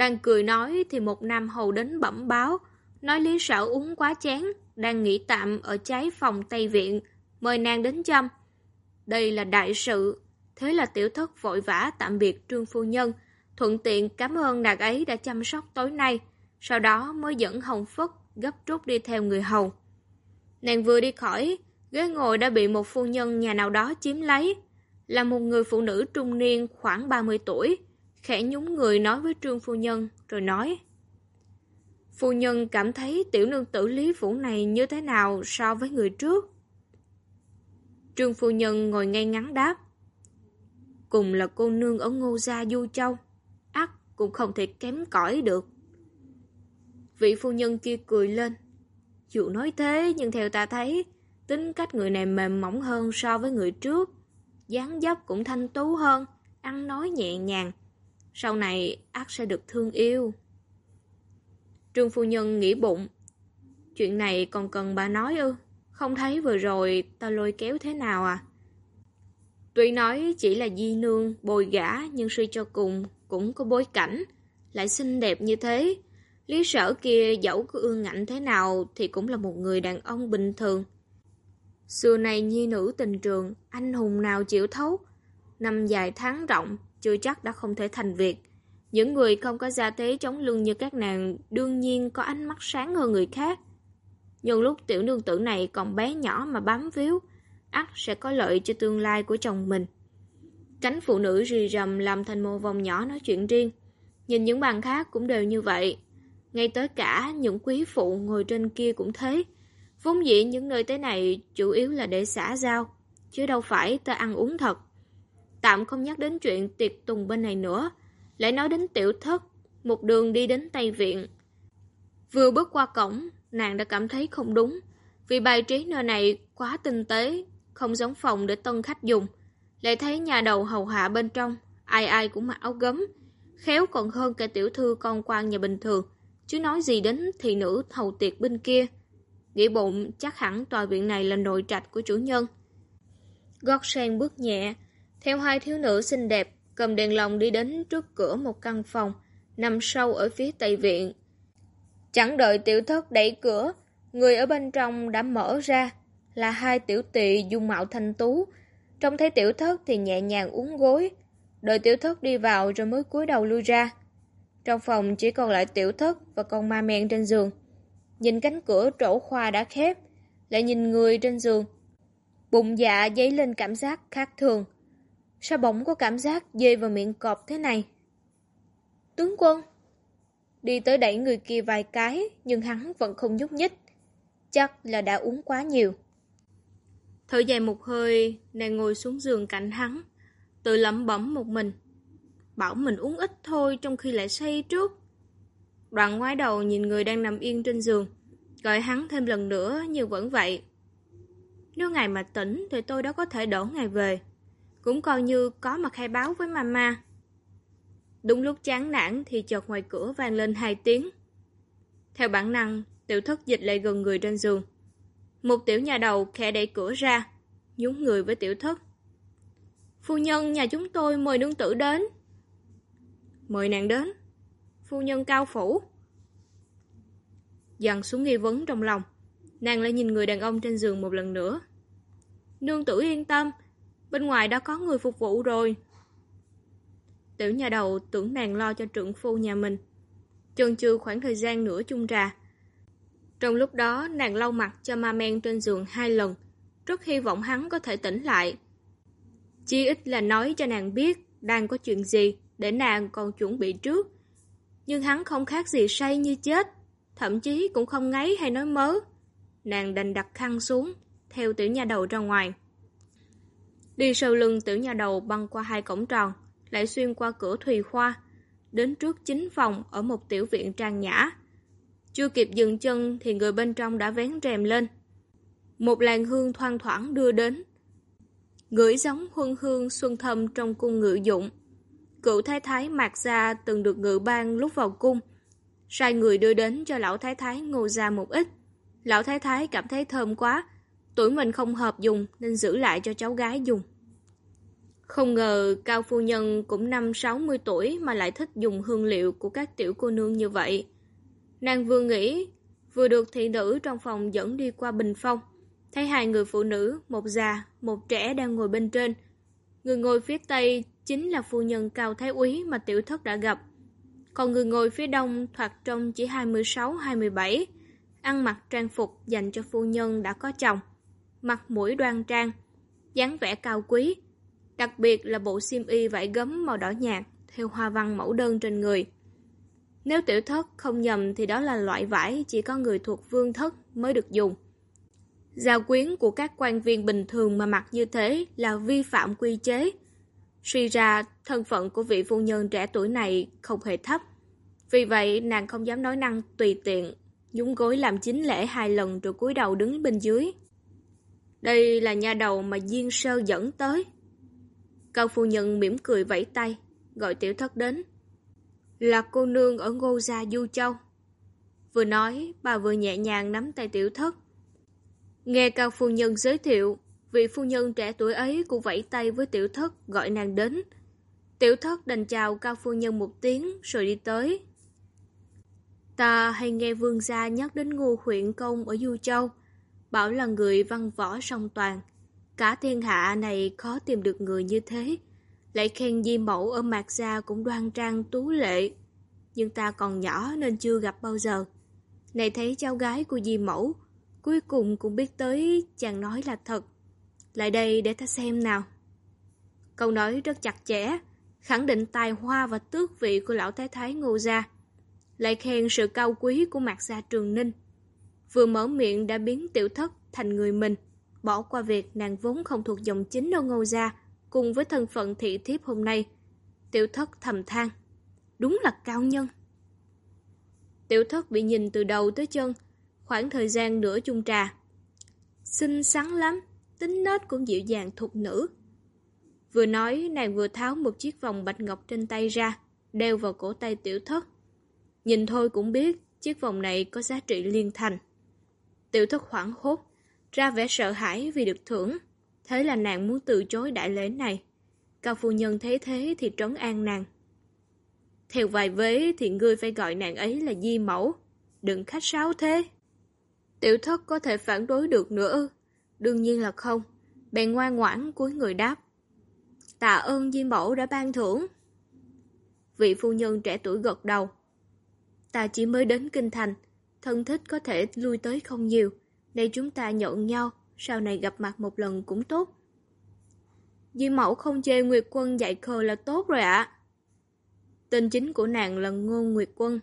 Đang cười nói thì một nam hầu đến bẩm báo, nói lý sở uống quá chén, đang nghỉ tạm ở trái phòng Tây Viện, mời nàng đến chăm. Đây là đại sự, thế là tiểu thất vội vã tạm biệt trương phu nhân, thuận tiện cảm ơn nàng ấy đã chăm sóc tối nay, sau đó mới dẫn Hồng Phất gấp rút đi theo người hầu. Nàng vừa đi khỏi, ghế ngồi đã bị một phu nhân nhà nào đó chiếm lấy, là một người phụ nữ trung niên khoảng 30 tuổi, khẽ nhúng người nói với trương phu nhân, rồi nói Phu nhân cảm thấy tiểu nương tử Lý vũ này như thế nào so với người trước? Trương phu nhân ngồi ngay ngắn đáp Cùng là cô nương ở Ngô Gia Du Châu ắt cũng không thể kém cỏi được. Vị phu nhân kia cười lên. Dù nói thế, nhưng theo ta thấy, tính cách người này mềm mỏng hơn so với người trước. dáng dấp cũng thanh tú hơn, ăn nói nhẹ nhàng. Sau này, ác sẽ được thương yêu. Trương phu nhân nghĩ bụng. Chuyện này còn cần bà nói ư? Không thấy vừa rồi ta lôi kéo thế nào à? Tuy nói chỉ là di nương, bồi gã, nhưng suy cho cùng cũng có bối cảnh, lại xinh đẹp như thế. Lý sở kia dẫu có ương ngạnh thế nào thì cũng là một người đàn ông bình thường. Xưa này nhi nữ tình trường, anh hùng nào chịu thấu. Năm dài tháng rộng, chưa chắc đã không thể thành việc. Những người không có gia thế chống lưng như các nàng đương nhiên có ánh mắt sáng hơn người khác. Nhưng lúc tiểu nương tử này còn bé nhỏ mà bám víu, ắt sẽ có lợi cho tương lai của chồng mình. Cánh phụ nữ rì rầm làm thành một vòng nhỏ nói chuyện riêng. Nhìn những bàn khác cũng đều như vậy. Ngay tới cả những quý phụ ngồi trên kia cũng thế. Vốn dĩ những nơi thế này chủ yếu là để xã giao, chứ đâu phải tới ăn uống thật. Tạm không nhắc đến chuyện tiệc tùng bên này nữa, lại nói đến tiểu thất, một đường đi đến Tây Viện. Vừa bước qua cổng, nàng đã cảm thấy không đúng, vì bài trí nơi này quá tinh tế, không giống phòng để tân khách dùng. Lại thấy nhà đầu hầu hạ bên trong, ai ai cũng mặc áo gấm, khéo còn hơn cả tiểu thư con quan nhà bình thường, chứ nói gì đến thị nữ hầu tiệc bên kia. Nghĩ bụng chắc hẳn tòa viện này là nội trạch của chủ nhân. Gót sen bước nhẹ, theo hai thiếu nữ xinh đẹp, cầm đèn lồng đi đến trước cửa một căn phòng, nằm sâu ở phía tây viện. Chẳng đợi tiểu thất đẩy cửa, Người ở bên trong đã mở ra là hai tiểu tỳ dung mạo thanh tú. Trông thấy tiểu thất thì nhẹ nhàng uống gối, đợi tiểu thất đi vào rồi mới cúi đầu lui ra. Trong phòng chỉ còn lại tiểu thất và con ma men trên giường. Nhìn cánh cửa trổ khoa đã khép, lại nhìn người trên giường. Bụng dạ dấy lên cảm giác khác thường. Sao bỗng có cảm giác dê vào miệng cọp thế này? Tướng quân! Đi tới đẩy người kia vài cái, nhưng hắn vẫn không nhúc nhích. Chắc là đã uống quá nhiều. Thở dài một hơi, nàng ngồi xuống giường cạnh hắn, tự lẩm bẩm một mình. Bảo mình uống ít thôi trong khi lại say trước. Đoạn ngoái đầu nhìn người đang nằm yên trên giường, gọi hắn thêm lần nữa nhưng vẫn vậy. Nếu ngày mà tỉnh thì tôi đã có thể đổ ngày về. Cũng coi như có mặt khai báo với mama. Đúng lúc chán nản thì chợt ngoài cửa vang lên hai tiếng. Theo bản năng, tiểu thất dịch lại gần người trên giường. Một tiểu nhà đầu khẽ đẩy cửa ra, nhúng người với tiểu thất. Phu nhân nhà chúng tôi mời nương tử đến. Mời nàng đến. Phu nhân cao phủ. Dằn xuống nghi vấn trong lòng. Nàng lại nhìn người đàn ông trên giường một lần nữa. Nương tử yên tâm, bên ngoài đã có người phục vụ rồi. Tiểu nhà đầu tưởng nàng lo cho trưởng phu nhà mình. Chần chừ khoảng thời gian nữa chung trà. Trong lúc đó, nàng lau mặt cho ma men trên giường hai lần, rất hy vọng hắn có thể tỉnh lại. Chỉ ít là nói cho nàng biết đang có chuyện gì để nàng còn chuẩn bị trước. Nhưng hắn không khác gì say như chết, thậm chí cũng không ngáy hay nói mớ. Nàng đành đặt khăn xuống, theo tiểu nhà đầu ra ngoài. Đi sau lưng tiểu nhà đầu băng qua hai cổng tròn, lại xuyên qua cửa thùy khoa, đến trước chính phòng ở một tiểu viện trang nhã. Chưa kịp dừng chân thì người bên trong đã vén rèm lên. Một làn hương thoang thoảng đưa đến. Ngửi giống huân hương xuân thâm trong cung ngự dụng. Cựu thái thái mạc gia từng được ngự ban lúc vào cung. Sai người đưa đến cho lão thái thái ngô ra một ít. Lão thái thái cảm thấy thơm quá, tuổi mình không hợp dùng nên giữ lại cho cháu gái dùng. Không ngờ cao phu nhân cũng năm 60 tuổi mà lại thích dùng hương liệu của các tiểu cô nương như vậy. Nàng vừa nghĩ, vừa được thị nữ trong phòng dẫn đi qua bình phong. Thấy hai người phụ nữ, một già, một trẻ đang ngồi bên trên. Người ngồi phía tây chính là phu nhân cao thái úy mà tiểu thất đã gặp. Còn người ngồi phía đông thoạt trông chỉ 26-27, ăn mặc trang phục dành cho phu nhân đã có chồng, mặt mũi đoan trang, dáng vẻ cao quý, đặc biệt là bộ xiêm y vải gấm màu đỏ nhạt theo hoa văn mẫu đơn trên người. Nếu tiểu thất không nhầm thì đó là loại vải chỉ có người thuộc vương thất mới được dùng. Gia quyến của các quan viên bình thường mà mặc như thế là vi phạm quy chế. Suy ra, thân phận của vị phu nhân trẻ tuổi này không hề thấp. Vì vậy, nàng không dám nói năng tùy tiện, nhúng gối làm chính lễ hai lần rồi cúi đầu đứng bên dưới. Đây là nhà đầu mà Diên Sơ dẫn tới. Cao phu nhân mỉm cười vẫy tay, gọi tiểu thất đến. Là cô nương ở Ngô Gia Du Châu. Vừa nói, bà vừa nhẹ nhàng nắm tay tiểu thất. Nghe cao phu nhân giới thiệu, vị phu nhân trẻ tuổi ấy cũng vẫy tay với tiểu thất gọi nàng đến. Tiểu thất đành chào cao phu nhân một tiếng rồi đi tới. Ta hay nghe vương gia nhắc đến ngô huyện công ở Du Châu, bảo là người văn võ song toàn. Cả thiên hạ này khó tìm được người như thế. Lại khen di mẫu ở Mạc Gia cũng đoan trang tú lệ. Nhưng ta còn nhỏ nên chưa gặp bao giờ. Này thấy cháu gái của di mẫu, cuối cùng cũng biết tới chàng nói là thật. Lại đây để ta xem nào. Câu nói rất chặt chẽ, khẳng định tài hoa và tước vị của lão thái thái ngô gia. Lại khen sự cao quý của Mạc Gia Trường Ninh. Vừa mở miệng đã biến tiểu thất thành người mình, bỏ qua việc nàng vốn không thuộc dòng chính đâu ngô gia, cùng với thân phận thị thiếp hôm nay. Tiểu thất thầm than. Đúng là cao nhân. Tiểu thất bị nhìn từ đầu tới chân, khoảng thời gian nửa chung trà. Xinh xắn lắm, tính nết cũng dịu dàng thục nữ. Vừa nói, nàng vừa tháo một chiếc vòng bạch ngọc trên tay ra, đeo vào cổ tay tiểu thất. Nhìn thôi cũng biết, chiếc vòng này có giá trị liên thành. Tiểu thất hoảng hốt, ra vẻ sợ hãi vì được thưởng. Thế là nàng muốn từ chối đại lễ này. Cao phu nhân thấy thế thì trấn an nàng. Theo vài vế thì ngươi phải gọi nàng ấy là di mẫu. Đừng khách sáo thế. Tiểu thất có thể phản đối được nữa Đương nhiên là không. Bèn ngoan ngoãn cuối người đáp. Tạ ơn Di Mẫu đã ban thưởng. Vị phu nhân trẻ tuổi gật đầu. Ta chỉ mới đến Kinh Thành, thân thích có thể lui tới không nhiều. Nay chúng ta nhận nhau, sau này gặp mặt một lần cũng tốt. Di Mẫu không chê Nguyệt Quân dạy khờ là tốt rồi ạ. Tên chính của nàng là Ngô Nguyệt Quân,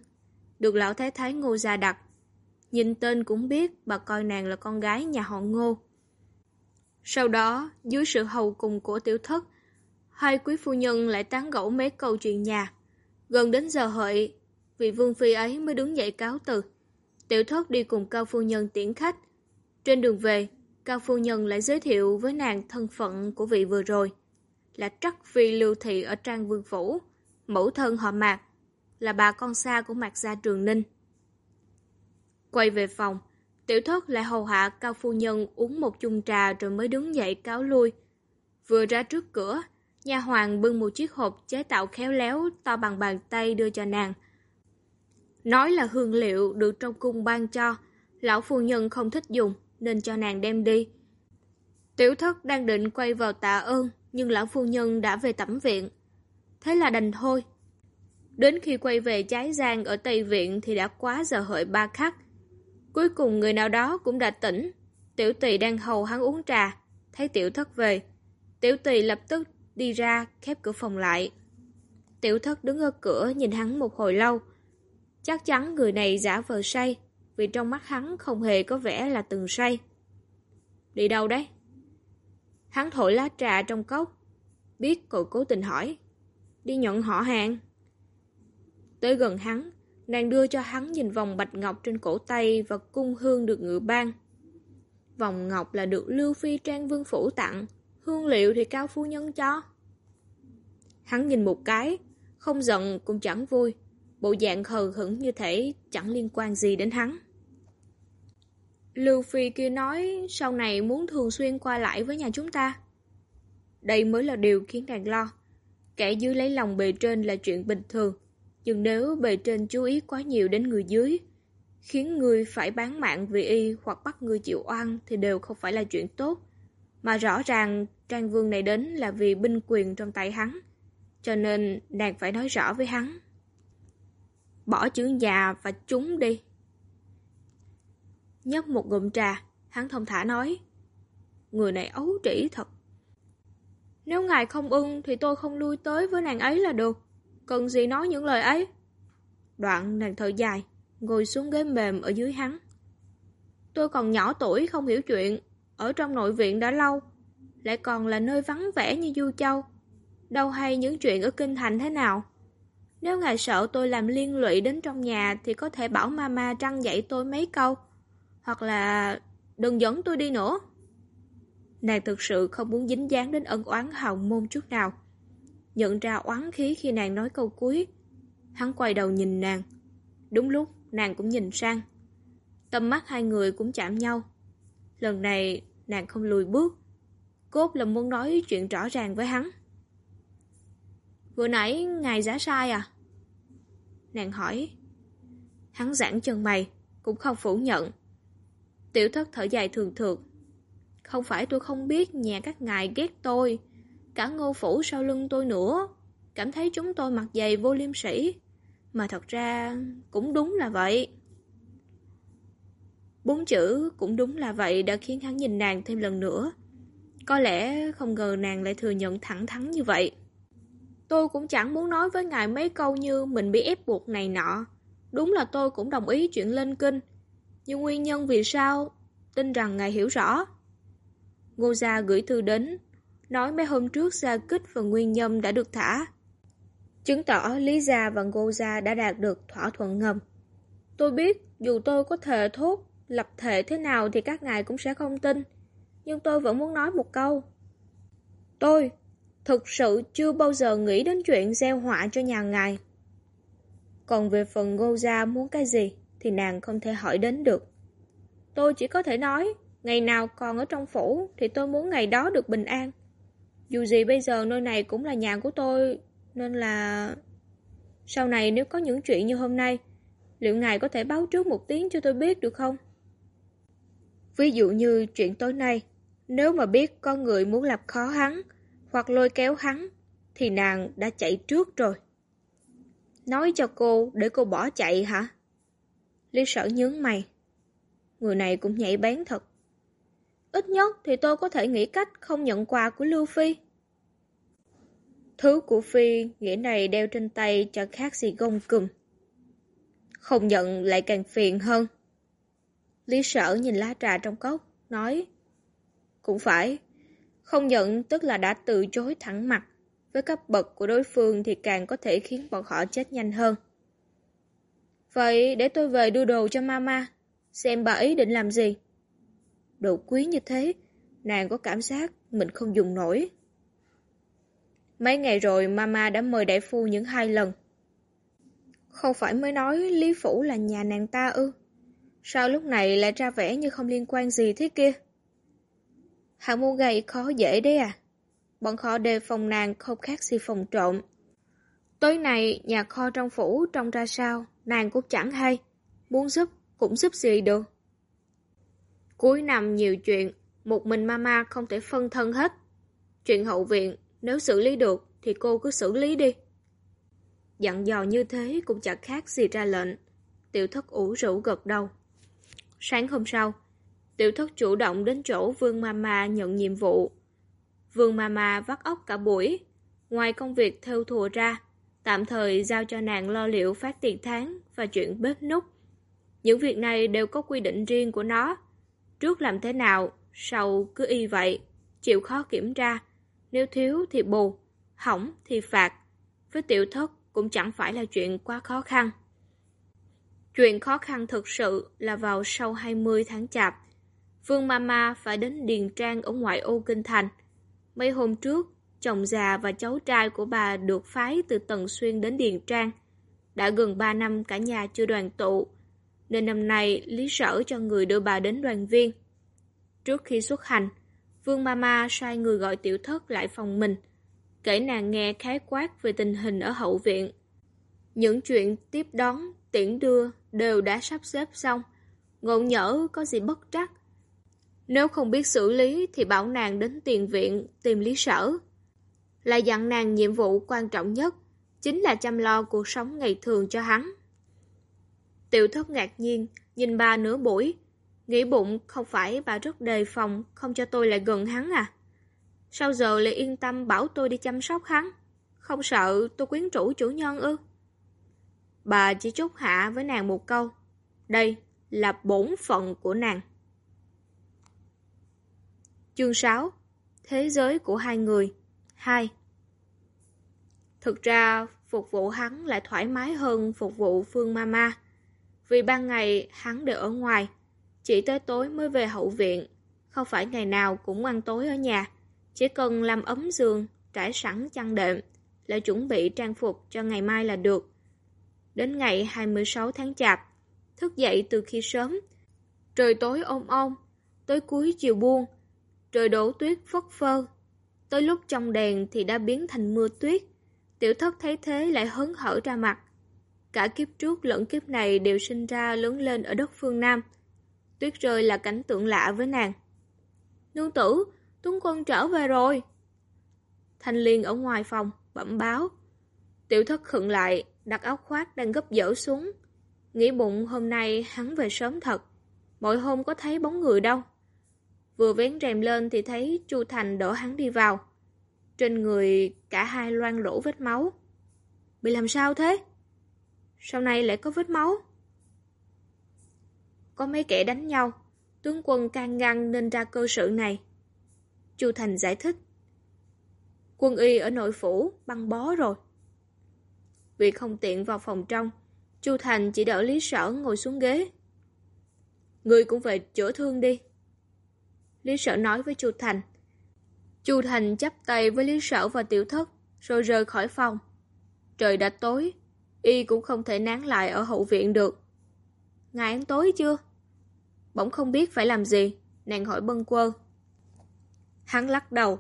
được lão thái thái Ngô gia đặt. Nhìn tên cũng biết bà coi nàng là con gái nhà họ Ngô. Sau đó, dưới sự hầu cùng của tiểu thất, hai quý phu nhân lại tán gẫu mấy câu chuyện nhà. Gần đến giờ hợi, vị vương phi ấy mới đứng dậy cáo từ. Tiểu thất đi cùng cao phu nhân tiễn khách. Trên đường về, cao phu nhân lại giới thiệu với nàng thân phận của vị vừa rồi. Là Trắc Phi Lưu Thị ở Trang Vương Phủ, mẫu thân họ Mạc, là bà con xa của Mạc Gia Trường Ninh. Quay về phòng, Tiểu thất lại hầu hạ cao phu nhân uống một chung trà rồi mới đứng dậy cáo lui. Vừa ra trước cửa, nhà hoàng bưng một chiếc hộp chế tạo khéo léo to bằng bàn tay đưa cho nàng. Nói là hương liệu được trong cung ban cho, lão phu nhân không thích dùng nên cho nàng đem đi. Tiểu thất đang định quay vào tạ ơn, nhưng lão phu nhân đã về tẩm viện. Thế là đành thôi. Đến khi quay về trái giang ở Tây Viện thì đã quá giờ hợi ba khắc. Cuối cùng người nào đó cũng đã tỉnh. Tiểu tỳ đang hầu hắn uống trà. Thấy tiểu thất về. Tiểu tỳ lập tức đi ra khép cửa phòng lại. Tiểu thất đứng ở cửa nhìn hắn một hồi lâu. Chắc chắn người này giả vờ say. Vì trong mắt hắn không hề có vẻ là từng say. Đi đâu đấy? Hắn thổi lá trà trong cốc. Biết cậu cố tình hỏi. Đi nhận họ hàng. Tới gần hắn, Nàng đưa cho hắn nhìn vòng bạch ngọc trên cổ tay và cung hương được ngự ban. Vòng ngọc là được Lưu Phi Trang Vương Phủ tặng, hương liệu thì cao phu nhân cho. Hắn nhìn một cái, không giận cũng chẳng vui, bộ dạng hờ hững như thể chẳng liên quan gì đến hắn. Lưu Phi kia nói sau này muốn thường xuyên qua lại với nhà chúng ta. Đây mới là điều khiến nàng lo. Kẻ dưới lấy lòng bề trên là chuyện bình thường. Nhưng nếu bề trên chú ý quá nhiều đến người dưới, khiến người phải bán mạng vì y hoặc bắt người chịu oan thì đều không phải là chuyện tốt. Mà rõ ràng Trang Vương này đến là vì binh quyền trong tay hắn, cho nên nàng phải nói rõ với hắn. Bỏ chữ già và chúng đi. Nhấp một ngụm trà, hắn thông thả nói. Người này ấu trĩ thật. Nếu ngài không ưng thì tôi không lui tới với nàng ấy là được. Cần gì nói những lời ấy? Đoạn nàng thở dài, ngồi xuống ghế mềm ở dưới hắn. Tôi còn nhỏ tuổi không hiểu chuyện, ở trong nội viện đã lâu, lại còn là nơi vắng vẻ như Du Châu. Đâu hay những chuyện ở Kinh Thành thế nào? Nếu ngài sợ tôi làm liên lụy đến trong nhà thì có thể bảo mama trăng dạy tôi mấy câu. Hoặc là đừng dẫn tôi đi nữa. Nàng thực sự không muốn dính dáng đến ân oán hồng môn chút nào nhận ra oán khí khi nàng nói câu cuối. Hắn quay đầu nhìn nàng. Đúng lúc, nàng cũng nhìn sang. Tâm mắt hai người cũng chạm nhau. Lần này, nàng không lùi bước. Cốt là muốn nói chuyện rõ ràng với hắn. Vừa nãy, ngài giả sai à? Nàng hỏi. Hắn giãn chân mày, cũng không phủ nhận. Tiểu thất thở dài thường thường. Không phải tôi không biết nhà các ngài ghét tôi, cả ngô phủ sau lưng tôi nữa, cảm thấy chúng tôi mặc giày vô liêm sĩ. Mà thật ra cũng đúng là vậy. Bốn chữ cũng đúng là vậy đã khiến hắn nhìn nàng thêm lần nữa. Có lẽ không ngờ nàng lại thừa nhận thẳng thắn như vậy. Tôi cũng chẳng muốn nói với ngài mấy câu như mình bị ép buộc này nọ. Đúng là tôi cũng đồng ý chuyện lên kinh. Nhưng nguyên nhân vì sao, tin rằng ngài hiểu rõ. Ngô Gia gửi thư đến, nói mấy hôm trước Gia Kích và Nguyên Nhâm đã được thả. Chứng tỏ Lý Gia và Ngô Gia đã đạt được thỏa thuận ngầm. Tôi biết dù tôi có thể thốt, lập thể thế nào thì các ngài cũng sẽ không tin. Nhưng tôi vẫn muốn nói một câu. Tôi thực sự chưa bao giờ nghĩ đến chuyện gieo họa cho nhà ngài. Còn về phần Ngô Gia muốn cái gì thì nàng không thể hỏi đến được. Tôi chỉ có thể nói, ngày nào còn ở trong phủ thì tôi muốn ngày đó được bình an. Dù gì bây giờ nơi này cũng là nhà của tôi, nên là... Sau này nếu có những chuyện như hôm nay, liệu ngài có thể báo trước một tiếng cho tôi biết được không? Ví dụ như chuyện tối nay, nếu mà biết có người muốn làm khó hắn, hoặc lôi kéo hắn, thì nàng đã chạy trước rồi. Nói cho cô để cô bỏ chạy hả? Lý sở nhướng mày. Người này cũng nhảy bén thật. Ít nhất thì tôi có thể nghĩ cách không nhận quà của Lưu Phi. Thứ của Phi, nghĩa này đeo trên tay cho khác gì gông cùm. Không nhận lại càng phiền hơn. Lý sở nhìn lá trà trong cốc, nói Cũng phải, không nhận tức là đã từ chối thẳng mặt. Với cấp bậc của đối phương thì càng có thể khiến bọn họ chết nhanh hơn. Vậy để tôi về đưa đồ cho mama, xem bà ấy định làm gì. Đồ quý như thế, nàng có cảm giác mình không dùng nổi. Mấy ngày rồi mama đã mời đại phu những hai lần. Không phải mới nói Lý Phủ là nhà nàng ta ư? Sao lúc này lại ra vẻ như không liên quan gì thế kia? Hạ mua gầy khó dễ đấy à? Bọn kho đề phòng nàng không khác gì phòng trộm. Tối nay nhà kho trong phủ trông ra sao, nàng cũng chẳng hay. Muốn giúp cũng giúp gì được. Cuối năm nhiều chuyện, một mình mama không thể phân thân hết. Chuyện hậu viện, nếu xử lý được thì cô cứ xử lý đi. Dặn dò như thế cũng chẳng khác gì ra lệnh. Tiểu thất ủ rũ gật đầu. Sáng hôm sau, tiểu thất chủ động đến chỗ Vương Mama nhận nhiệm vụ. Vương Mama vắt óc cả buổi. Ngoài công việc theo thùa ra, tạm thời giao cho nàng lo liệu phát tiền tháng và chuyện bếp nút. Những việc này đều có quy định riêng của nó. Trước làm thế nào, sau cứ y vậy, chịu khó kiểm tra. Nếu thiếu thì bù, hỏng thì phạt. Với tiểu thất cũng chẳng phải là chuyện quá khó khăn. Chuyện khó khăn thực sự là vào sau 20 tháng chạp. Vương Mama phải đến Điền Trang ở ngoại ô Kinh Thành. Mấy hôm trước, chồng già và cháu trai của bà được phái từ Tần Xuyên đến Điền Trang. Đã gần 3 năm cả nhà chưa đoàn tụ, nên năm nay Lý Sở cho người đưa bà đến đoàn viên. Trước khi xuất hành, Vương Mama sai người gọi tiểu thất lại phòng mình, kể nàng nghe khái quát về tình hình ở hậu viện. Những chuyện tiếp đón, tiễn đưa đều đã sắp xếp xong, ngộ nhỡ có gì bất trắc. Nếu không biết xử lý thì bảo nàng đến tiền viện tìm lý sở. Lại dặn nàng nhiệm vụ quan trọng nhất chính là chăm lo cuộc sống ngày thường cho hắn. Tiểu thất ngạc nhiên, nhìn ba nửa buổi, nghĩ bụng không phải bà rất đề phòng không cho tôi lại gần hắn à. Sao giờ lại yên tâm bảo tôi đi chăm sóc hắn? Không sợ tôi quyến rũ chủ nhân ư? Bà chỉ chúc hạ với nàng một câu. Đây là bổn phận của nàng. Chương 6 Thế giới của hai người 2 Thực ra, phục vụ hắn lại thoải mái hơn phục vụ Phương Mama. Vì ban ngày hắn đều ở ngoài, chỉ tới tối mới về hậu viện. Không phải ngày nào cũng ăn tối ở nhà. Chỉ cần làm ấm giường, trải sẵn chăn đệm, là chuẩn bị trang phục cho ngày mai là được. Đến ngày 26 tháng Chạp, thức dậy từ khi sớm. Trời tối ôm ôm, tới cuối chiều buông, trời đổ tuyết phất phơ. Tới lúc trong đèn thì đã biến thành mưa tuyết. Tiểu thất thấy thế lại hớn hở ra mặt. Cả kiếp trước lẫn kiếp này đều sinh ra lớn lên ở đất phương Nam. Tuyết rơi là cảnh tượng lạ với nàng. Nương tử, Tuấn Quân trở về rồi. Thanh Liên ở ngoài phòng, bẩm báo. Tiểu thất khựng lại, đặt áo khoác đang gấp dở xuống. Nghĩ bụng hôm nay hắn về sớm thật. Mỗi hôm có thấy bóng người đâu. Vừa vén rèm lên thì thấy Chu Thành đỡ hắn đi vào. Trên người cả hai loang lỗ vết máu. Bị làm sao thế? Sau này lại có vết máu? Có mấy kẻ đánh nhau, tướng quân can ngăn nên ra cơ sự này. Chu Thành giải thích. Quân y ở nội phủ băng bó rồi. Vì không tiện vào phòng trong, Chu Thành chỉ đỡ Lý Sở ngồi xuống ghế. Người cũng về chữa thương đi. Lý Sở nói với Chu Thành. Chu Thành chắp tay với Lý Sở và Tiểu Thất, rồi rời khỏi phòng. Trời đã tối, y cũng không thể nán lại ở hậu viện được. Ngài ăn tối chưa? Bỗng không biết phải làm gì, nàng hỏi bân quơ. Hắn lắc đầu,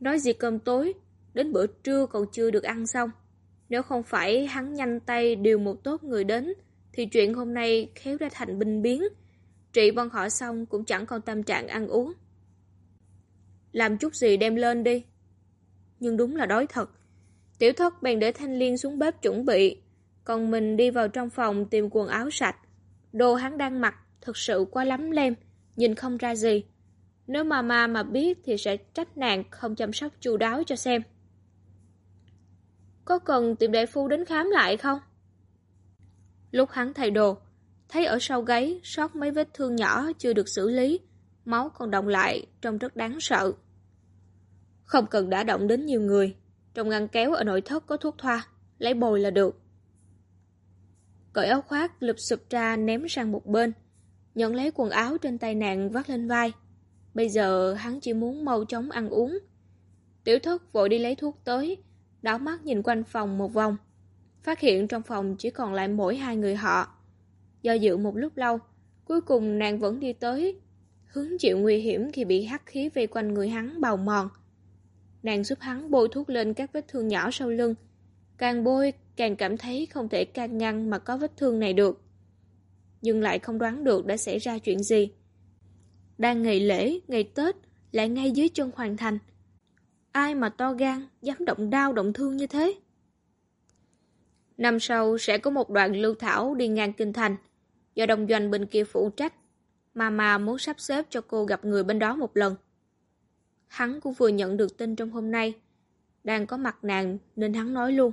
nói gì cơm tối, đến bữa trưa còn chưa được ăn xong. Nếu không phải hắn nhanh tay điều một tốt người đến, thì chuyện hôm nay khéo ra thành binh biến. Trị bọn họ xong cũng chẳng còn tâm trạng ăn uống. Làm chút gì đem lên đi. Nhưng đúng là đói thật. Tiểu thất bèn để thanh liên xuống bếp chuẩn bị, còn mình đi vào trong phòng tìm quần áo sạch. Đồ hắn đang mặc thật sự quá lắm lem, nhìn không ra gì. Nếu mà ma mà biết thì sẽ trách nàng không chăm sóc chu đáo cho xem. Có cần tìm đại phu đến khám lại không? Lúc hắn thay đồ, thấy ở sau gáy sót mấy vết thương nhỏ chưa được xử lý, máu còn động lại, trông rất đáng sợ. Không cần đã động đến nhiều người, trong ngăn kéo ở nội thất có thuốc thoa, lấy bồi là được. Cởi áo khoác lụp sụp ra ném sang một bên, nhận lấy quần áo trên tay nàng vắt lên vai. Bây giờ hắn chỉ muốn mau chóng ăn uống. Tiểu thất vội đi lấy thuốc tới, đảo mắt nhìn quanh phòng một vòng. Phát hiện trong phòng chỉ còn lại mỗi hai người họ. Do dự một lúc lâu, cuối cùng nàng vẫn đi tới, hứng chịu nguy hiểm khi bị hắc khí vây quanh người hắn bào mòn. Nàng giúp hắn bôi thuốc lên các vết thương nhỏ sau lưng. Càng bôi, càng cảm thấy không thể can ngăn mà có vết thương này được. Nhưng lại không đoán được đã xảy ra chuyện gì. Đang ngày lễ, ngày Tết, lại ngay dưới chân hoàn thành. Ai mà to gan, dám động đau động thương như thế? Năm sau sẽ có một đoàn lưu thảo đi ngang kinh thành, do đồng doanh bên kia phụ trách. Mama muốn sắp xếp cho cô gặp người bên đó một lần. Hắn cũng vừa nhận được tin trong hôm nay. Đang có mặt nàng nên hắn nói luôn.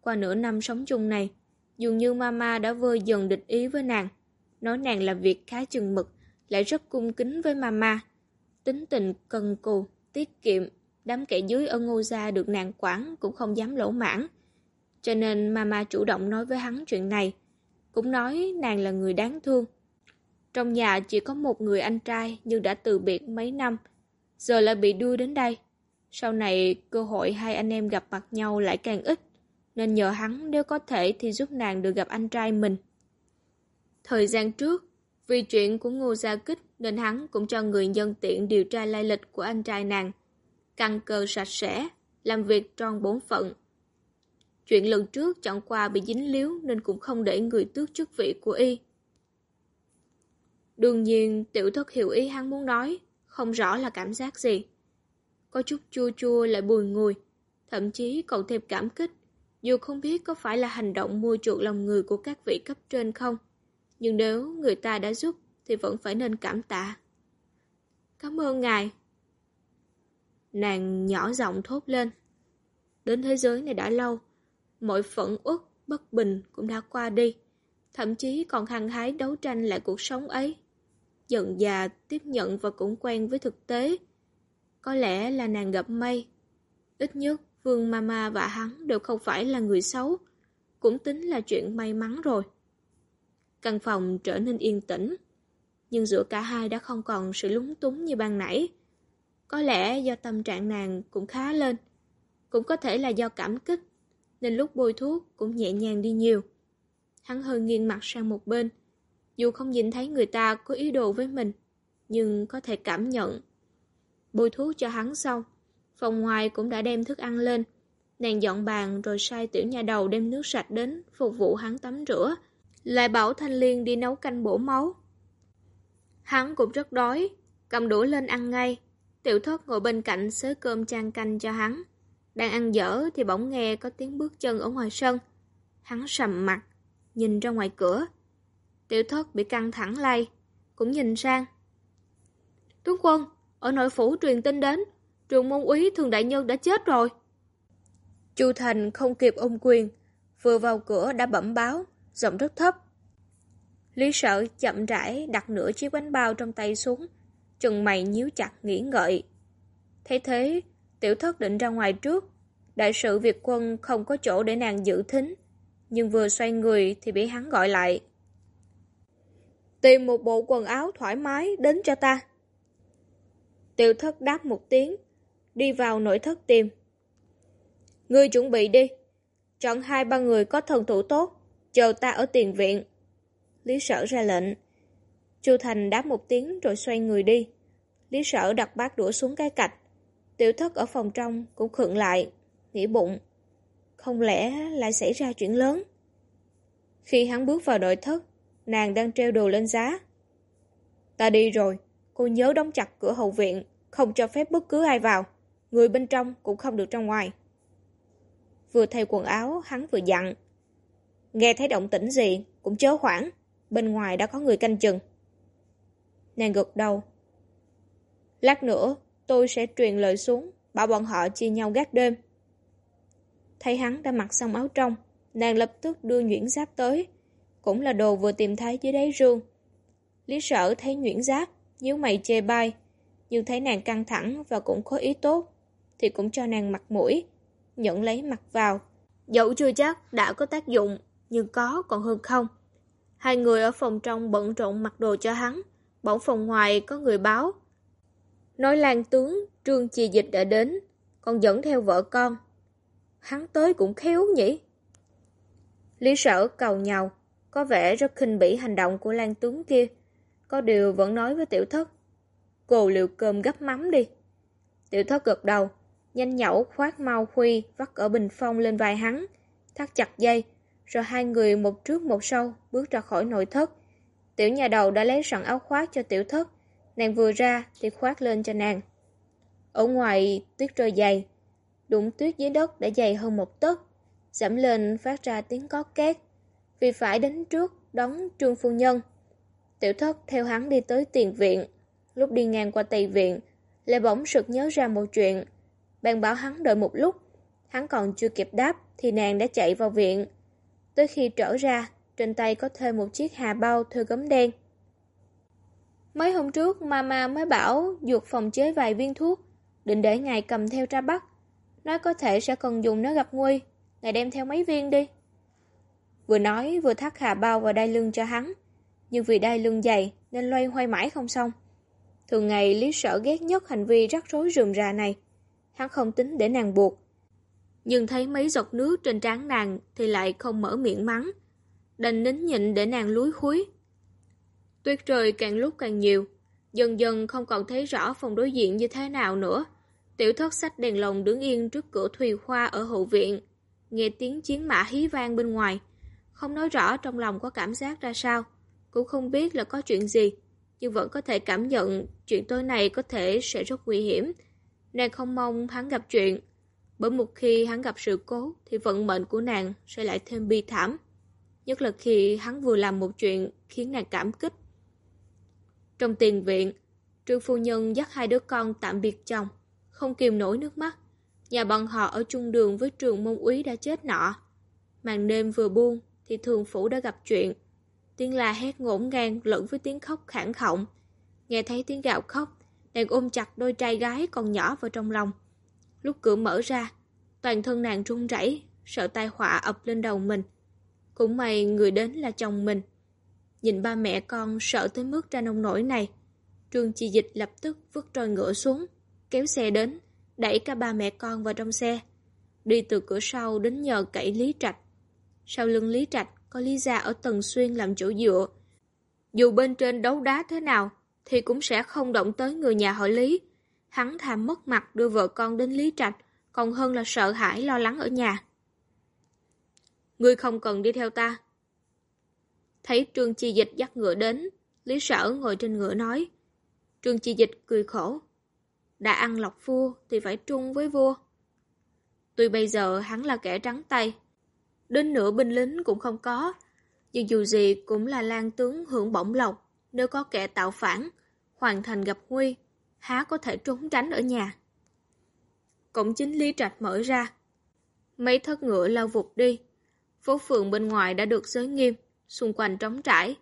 Qua nửa năm sống chung này, dường như mama đã vơi dần địch ý với nàng. Nói nàng làm việc khá chừng mực, lại rất cung kính với mama. Tính tình cần cù, tiết kiệm, đám kẻ dưới ở ngô gia được nàng quản cũng không dám lỗ mãn. Cho nên mama chủ động nói với hắn chuyện này. Cũng nói nàng là người đáng thương. Trong nhà chỉ có một người anh trai nhưng đã từ biệt mấy năm, giờ lại bị đưa đến đây. Sau này cơ hội hai anh em gặp mặt nhau lại càng ít, nên nhờ hắn nếu có thể thì giúp nàng được gặp anh trai mình. Thời gian trước, vì chuyện của Ngô Gia Kích nên hắn cũng cho người dân tiện điều tra lai lịch của anh trai nàng. Căn cơ sạch sẽ, làm việc tròn bổn phận. Chuyện lần trước chọn qua bị dính líu nên cũng không để người tước chức vị của y. Đương nhiên, tiểu thất hiểu ý hắn muốn nói, không rõ là cảm giác gì. Có chút chua chua lại bùi ngùi, thậm chí còn thêm cảm kích, dù không biết có phải là hành động mua chuộc lòng người của các vị cấp trên không. Nhưng nếu người ta đã giúp thì vẫn phải nên cảm tạ. Cảm ơn ngài. Nàng nhỏ giọng thốt lên. Đến thế giới này đã lâu, mọi phận uất, bất bình cũng đã qua đi, thậm chí còn hăng hái đấu tranh lại cuộc sống ấy dần già tiếp nhận và cũng quen với thực tế. Có lẽ là nàng gặp may. Ít nhất Vương Mama và hắn đều không phải là người xấu, cũng tính là chuyện may mắn rồi. Căn phòng trở nên yên tĩnh, nhưng giữa cả hai đã không còn sự lúng túng như ban nãy. Có lẽ do tâm trạng nàng cũng khá lên, cũng có thể là do cảm kích, nên lúc bôi thuốc cũng nhẹ nhàng đi nhiều. Hắn hơi nghiêng mặt sang một bên, dù không nhìn thấy người ta có ý đồ với mình, nhưng có thể cảm nhận. Bôi thuốc cho hắn xong, phòng ngoài cũng đã đem thức ăn lên. Nàng dọn bàn rồi sai tiểu nhà đầu đem nước sạch đến phục vụ hắn tắm rửa. Lại bảo Thanh Liên đi nấu canh bổ máu. Hắn cũng rất đói, cầm đũa lên ăn ngay. Tiểu thất ngồi bên cạnh xới cơm chan canh cho hắn. Đang ăn dở thì bỗng nghe có tiếng bước chân ở ngoài sân. Hắn sầm mặt, nhìn ra ngoài cửa. Tiểu thất bị căng thẳng lay, cũng nhìn sang. Tướng quân, ở nội phủ truyền tin đến, trường môn úy thường đại nhân đã chết rồi. Chu Thành không kịp ôm quyền, vừa vào cửa đã bẩm báo, giọng rất thấp. Lý sợ chậm rãi đặt nửa chiếc bánh bao trong tay xuống, chừng mày nhíu chặt nghĩ ngợi. thế thế, tiểu thất định ra ngoài trước, đại sự Việt quân không có chỗ để nàng giữ thính, nhưng vừa xoay người thì bị hắn gọi lại. Tìm một bộ quần áo thoải mái đến cho ta. Tiểu thất đáp một tiếng, đi vào nội thất tìm. Ngươi chuẩn bị đi, chọn hai ba người có thần thủ tốt, chờ ta ở tiền viện. Lý sở ra lệnh. Chu Thành đáp một tiếng rồi xoay người đi. Lý sở đặt bát đũa xuống cái cạch. Tiểu thất ở phòng trong cũng khựng lại, nghĩ bụng. Không lẽ lại xảy ra chuyện lớn? Khi hắn bước vào đội thất, nàng đang treo đồ lên giá. Ta đi rồi, cô nhớ đóng chặt cửa hậu viện, không cho phép bất cứ ai vào. Người bên trong cũng không được ra ngoài. Vừa thay quần áo, hắn vừa dặn. Nghe thấy động tĩnh gì, cũng chớ hoảng. Bên ngoài đã có người canh chừng. Nàng gật đầu. Lát nữa, tôi sẽ truyền lời xuống, bảo bọn họ chia nhau gác đêm. Thấy hắn đã mặc xong áo trong, nàng lập tức đưa nhuyễn giáp tới. Cũng là đồ vừa tìm thấy dưới đáy rương. Lý sở thấy nhuyễn giáp, nhíu mày chê bai, nhưng thấy nàng căng thẳng và cũng có ý tốt, thì cũng cho nàng mặt mũi, nhận lấy mặc vào. Dẫu chưa chắc đã có tác dụng, nhưng có còn hơn không. Hai người ở phòng trong bận rộn mặc đồ cho hắn, bỗng phòng ngoài có người báo. Nói lan tướng Trương chi Dịch đã đến, còn dẫn theo vợ con. Hắn tới cũng khéo nhỉ? Lý sở cầu nhau, có vẻ rất khinh bỉ hành động của Lan Tướng kia. Có điều vẫn nói với tiểu thất. Cô liệu cơm gấp mắm đi. Tiểu thất gật đầu, nhanh nhẩu khoát mau khuy vắt ở bình phong lên vai hắn, thắt chặt dây, rồi hai người một trước một sau bước ra khỏi nội thất. Tiểu nhà đầu đã lấy sẵn áo khoác cho tiểu thất, nàng vừa ra thì khoác lên cho nàng. Ở ngoài tuyết rơi dày, đụng tuyết dưới đất đã dày hơn một tấc, giảm lên phát ra tiếng có két, vì phải đến trước đón trương phu nhân. Tiểu thất theo hắn đi tới tiền viện, lúc đi ngang qua tây viện, lại bỗng sực nhớ ra một chuyện. Bạn bảo hắn đợi một lúc, hắn còn chưa kịp đáp thì nàng đã chạy vào viện. Tới khi trở ra, trên tay có thêm một chiếc hà bao thơ gấm đen. Mấy hôm trước, mama mới bảo dược phòng chế vài viên thuốc, định để ngài cầm theo ra bắt. Nói có thể sẽ cần dùng nó gặp nguy, ngài đem theo mấy viên đi. Vừa nói vừa thắt hà bao vào đai lưng cho hắn, nhưng vì đai lưng dày nên loay hoay mãi không xong. Thường ngày Lý Sở ghét nhất hành vi rắc rối rườm rà này. Hắn không tính để nàng buộc. Nhưng thấy mấy giọt nước trên trán nàng thì lại không mở miệng mắng. Đành nín nhịn để nàng lúi húi. Tuyết rơi càng lúc càng nhiều. Dần dần không còn thấy rõ phòng đối diện như thế nào nữa. Tiểu thất sách đèn lồng đứng yên trước cửa thùy khoa ở hậu viện. Nghe tiếng chiến mã hí vang bên ngoài. Không nói rõ trong lòng có cảm giác ra sao. Cũng không biết là có chuyện gì. Nhưng vẫn có thể cảm nhận chuyện tối này có thể sẽ rất nguy hiểm. Nàng không mong hắn gặp chuyện. Bởi một khi hắn gặp sự cố, thì vận mệnh của nàng sẽ lại thêm bi thảm. Nhất là khi hắn vừa làm một chuyện khiến nàng cảm kích. Trong tiền viện, Trương Phu Nhân dắt hai đứa con tạm biệt chồng, không kìm nổi nước mắt. Nhà bọn họ ở chung đường với trường môn úy đã chết nọ. Màn đêm vừa buông thì thường phủ đã gặp chuyện. Tiếng la hét ngổn ngang lẫn với tiếng khóc khản khọng. Nghe thấy tiếng gạo khóc, nàng ôm chặt đôi trai gái còn nhỏ vào trong lòng. Lúc cửa mở ra, toàn thân nàng run rẩy, sợ tai họa ập lên đầu mình. Cũng may người đến là chồng mình. Nhìn ba mẹ con sợ tới mức ra nông nổi này. Trương Chi Dịch lập tức vứt trôi ngựa xuống, kéo xe đến, đẩy cả ba mẹ con vào trong xe. Đi từ cửa sau đến nhờ cậy Lý Trạch. Sau lưng Lý Trạch có Lý Gia ở Tần Xuyên làm chỗ dựa. Dù bên trên đấu đá thế nào, thì cũng sẽ không động tới người nhà họ Lý. Hắn thàm mất mặt đưa vợ con đến Lý Trạch, còn hơn là sợ hãi lo lắng ở nhà. Ngươi không cần đi theo ta. Thấy Trương Chi Dịch dắt ngựa đến, Lý Sở ngồi trên ngựa nói. Trương Chi Dịch cười khổ. Đã ăn lọc vua thì phải trung với vua. Tuy bây giờ hắn là kẻ trắng tay, đến nửa binh lính cũng không có, nhưng dù gì cũng là lan tướng hưởng bổng lộc, nếu có kẻ tạo phản, hoàn thành gặp nguy, há có thể trốn tránh ở nhà. Cổng chính Lý Trạch mở ra. Mấy thất ngựa lao vụt đi. Phố phường bên ngoài đã được giới nghiêm, xung quanh trống trải.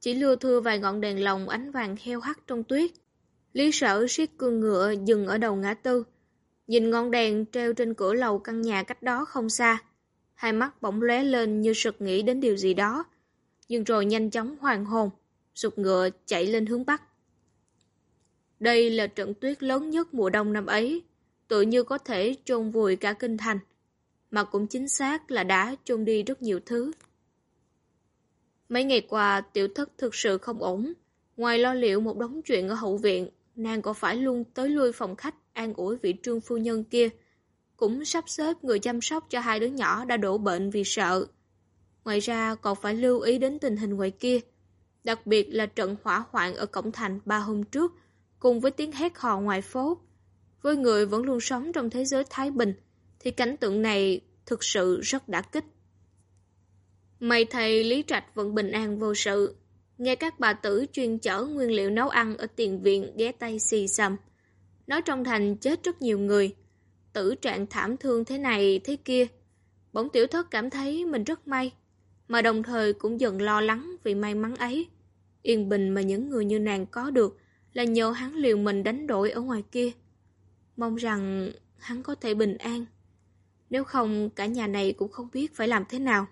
Chỉ lưa thưa vài ngọn đèn lồng ánh vàng heo hắt trong tuyết. Lý sở siết cương ngựa dừng ở đầu ngã tư. Nhìn ngọn đèn treo trên cửa lầu căn nhà cách đó không xa. Hai mắt bỗng lóe lên như sực nghĩ đến điều gì đó. Nhưng rồi nhanh chóng hoàng hồn, sụt ngựa chạy lên hướng Bắc. Đây là trận tuyết lớn nhất mùa đông năm ấy, tự như có thể chôn vùi cả kinh thành, mà cũng chính xác là đã chôn đi rất nhiều thứ. Mấy ngày qua, tiểu thất thực sự không ổn. Ngoài lo liệu một đống chuyện ở hậu viện, nàng có phải luôn tới lui phòng khách an ủi vị trương phu nhân kia, cũng sắp xếp người chăm sóc cho hai đứa nhỏ đã đổ bệnh vì sợ. Ngoài ra còn phải lưu ý đến tình hình ngoài kia. Đặc biệt là trận hỏa hoạn ở cổng thành ba hôm trước, cùng với tiếng hét hò ngoài phố. Với người vẫn luôn sống trong thế giới thái bình, thì cảnh tượng này thực sự rất đã kích. May thầy Lý Trạch vẫn bình an vô sự. Nghe các bà tử chuyên chở nguyên liệu nấu ăn ở tiền viện ghé tay xì xầm. Nói trong thành chết rất nhiều người. Tử trạng thảm thương thế này, thế kia. Bỗng tiểu thất cảm thấy mình rất may. Mà đồng thời cũng dần lo lắng vì may mắn ấy. Yên bình mà những người như nàng có được là nhờ hắn liều mình đánh đổi ở ngoài kia. Mong rằng hắn có thể bình an. Nếu không, cả nhà này cũng không biết phải làm thế nào.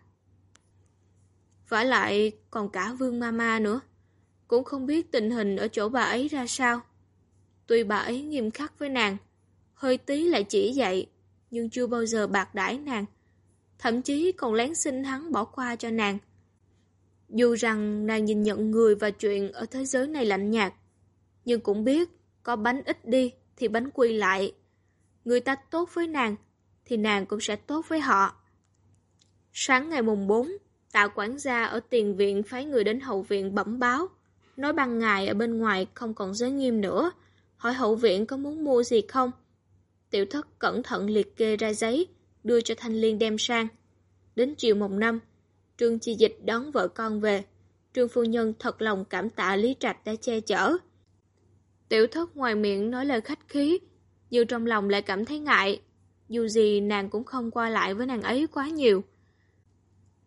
Vả lại còn cả Vương Mama nữa. Cũng không biết tình hình ở chỗ bà ấy ra sao. Tuy bà ấy nghiêm khắc với nàng, hơi tí lại chỉ dạy, nhưng chưa bao giờ bạc đãi nàng. Thậm chí còn lén xin hắn bỏ qua cho nàng. Dù rằng nàng nhìn nhận người và chuyện ở thế giới này lạnh nhạt, nhưng cũng biết có bánh ít đi thì bánh quy lại. Người ta tốt với nàng thì nàng cũng sẽ tốt với họ. Sáng ngày mùng 4, Tạ quản gia ở tiền viện phái người đến hậu viện bẩm báo, nói ban ngày ở bên ngoài không còn giới nghiêm nữa, hỏi hậu viện có muốn mua gì không. Tiểu thất cẩn thận liệt kê ra giấy, đưa cho Thanh Liên đem sang. Đến chiều mùng năm, Trương Chi Dịch đón vợ con về. Trương Phu Nhân thật lòng cảm tạ Lý Trạch đã che chở. Tiểu thất ngoài miệng nói lời khách khí, nhưng trong lòng lại cảm thấy ngại. Dù gì nàng cũng không qua lại với nàng ấy quá nhiều.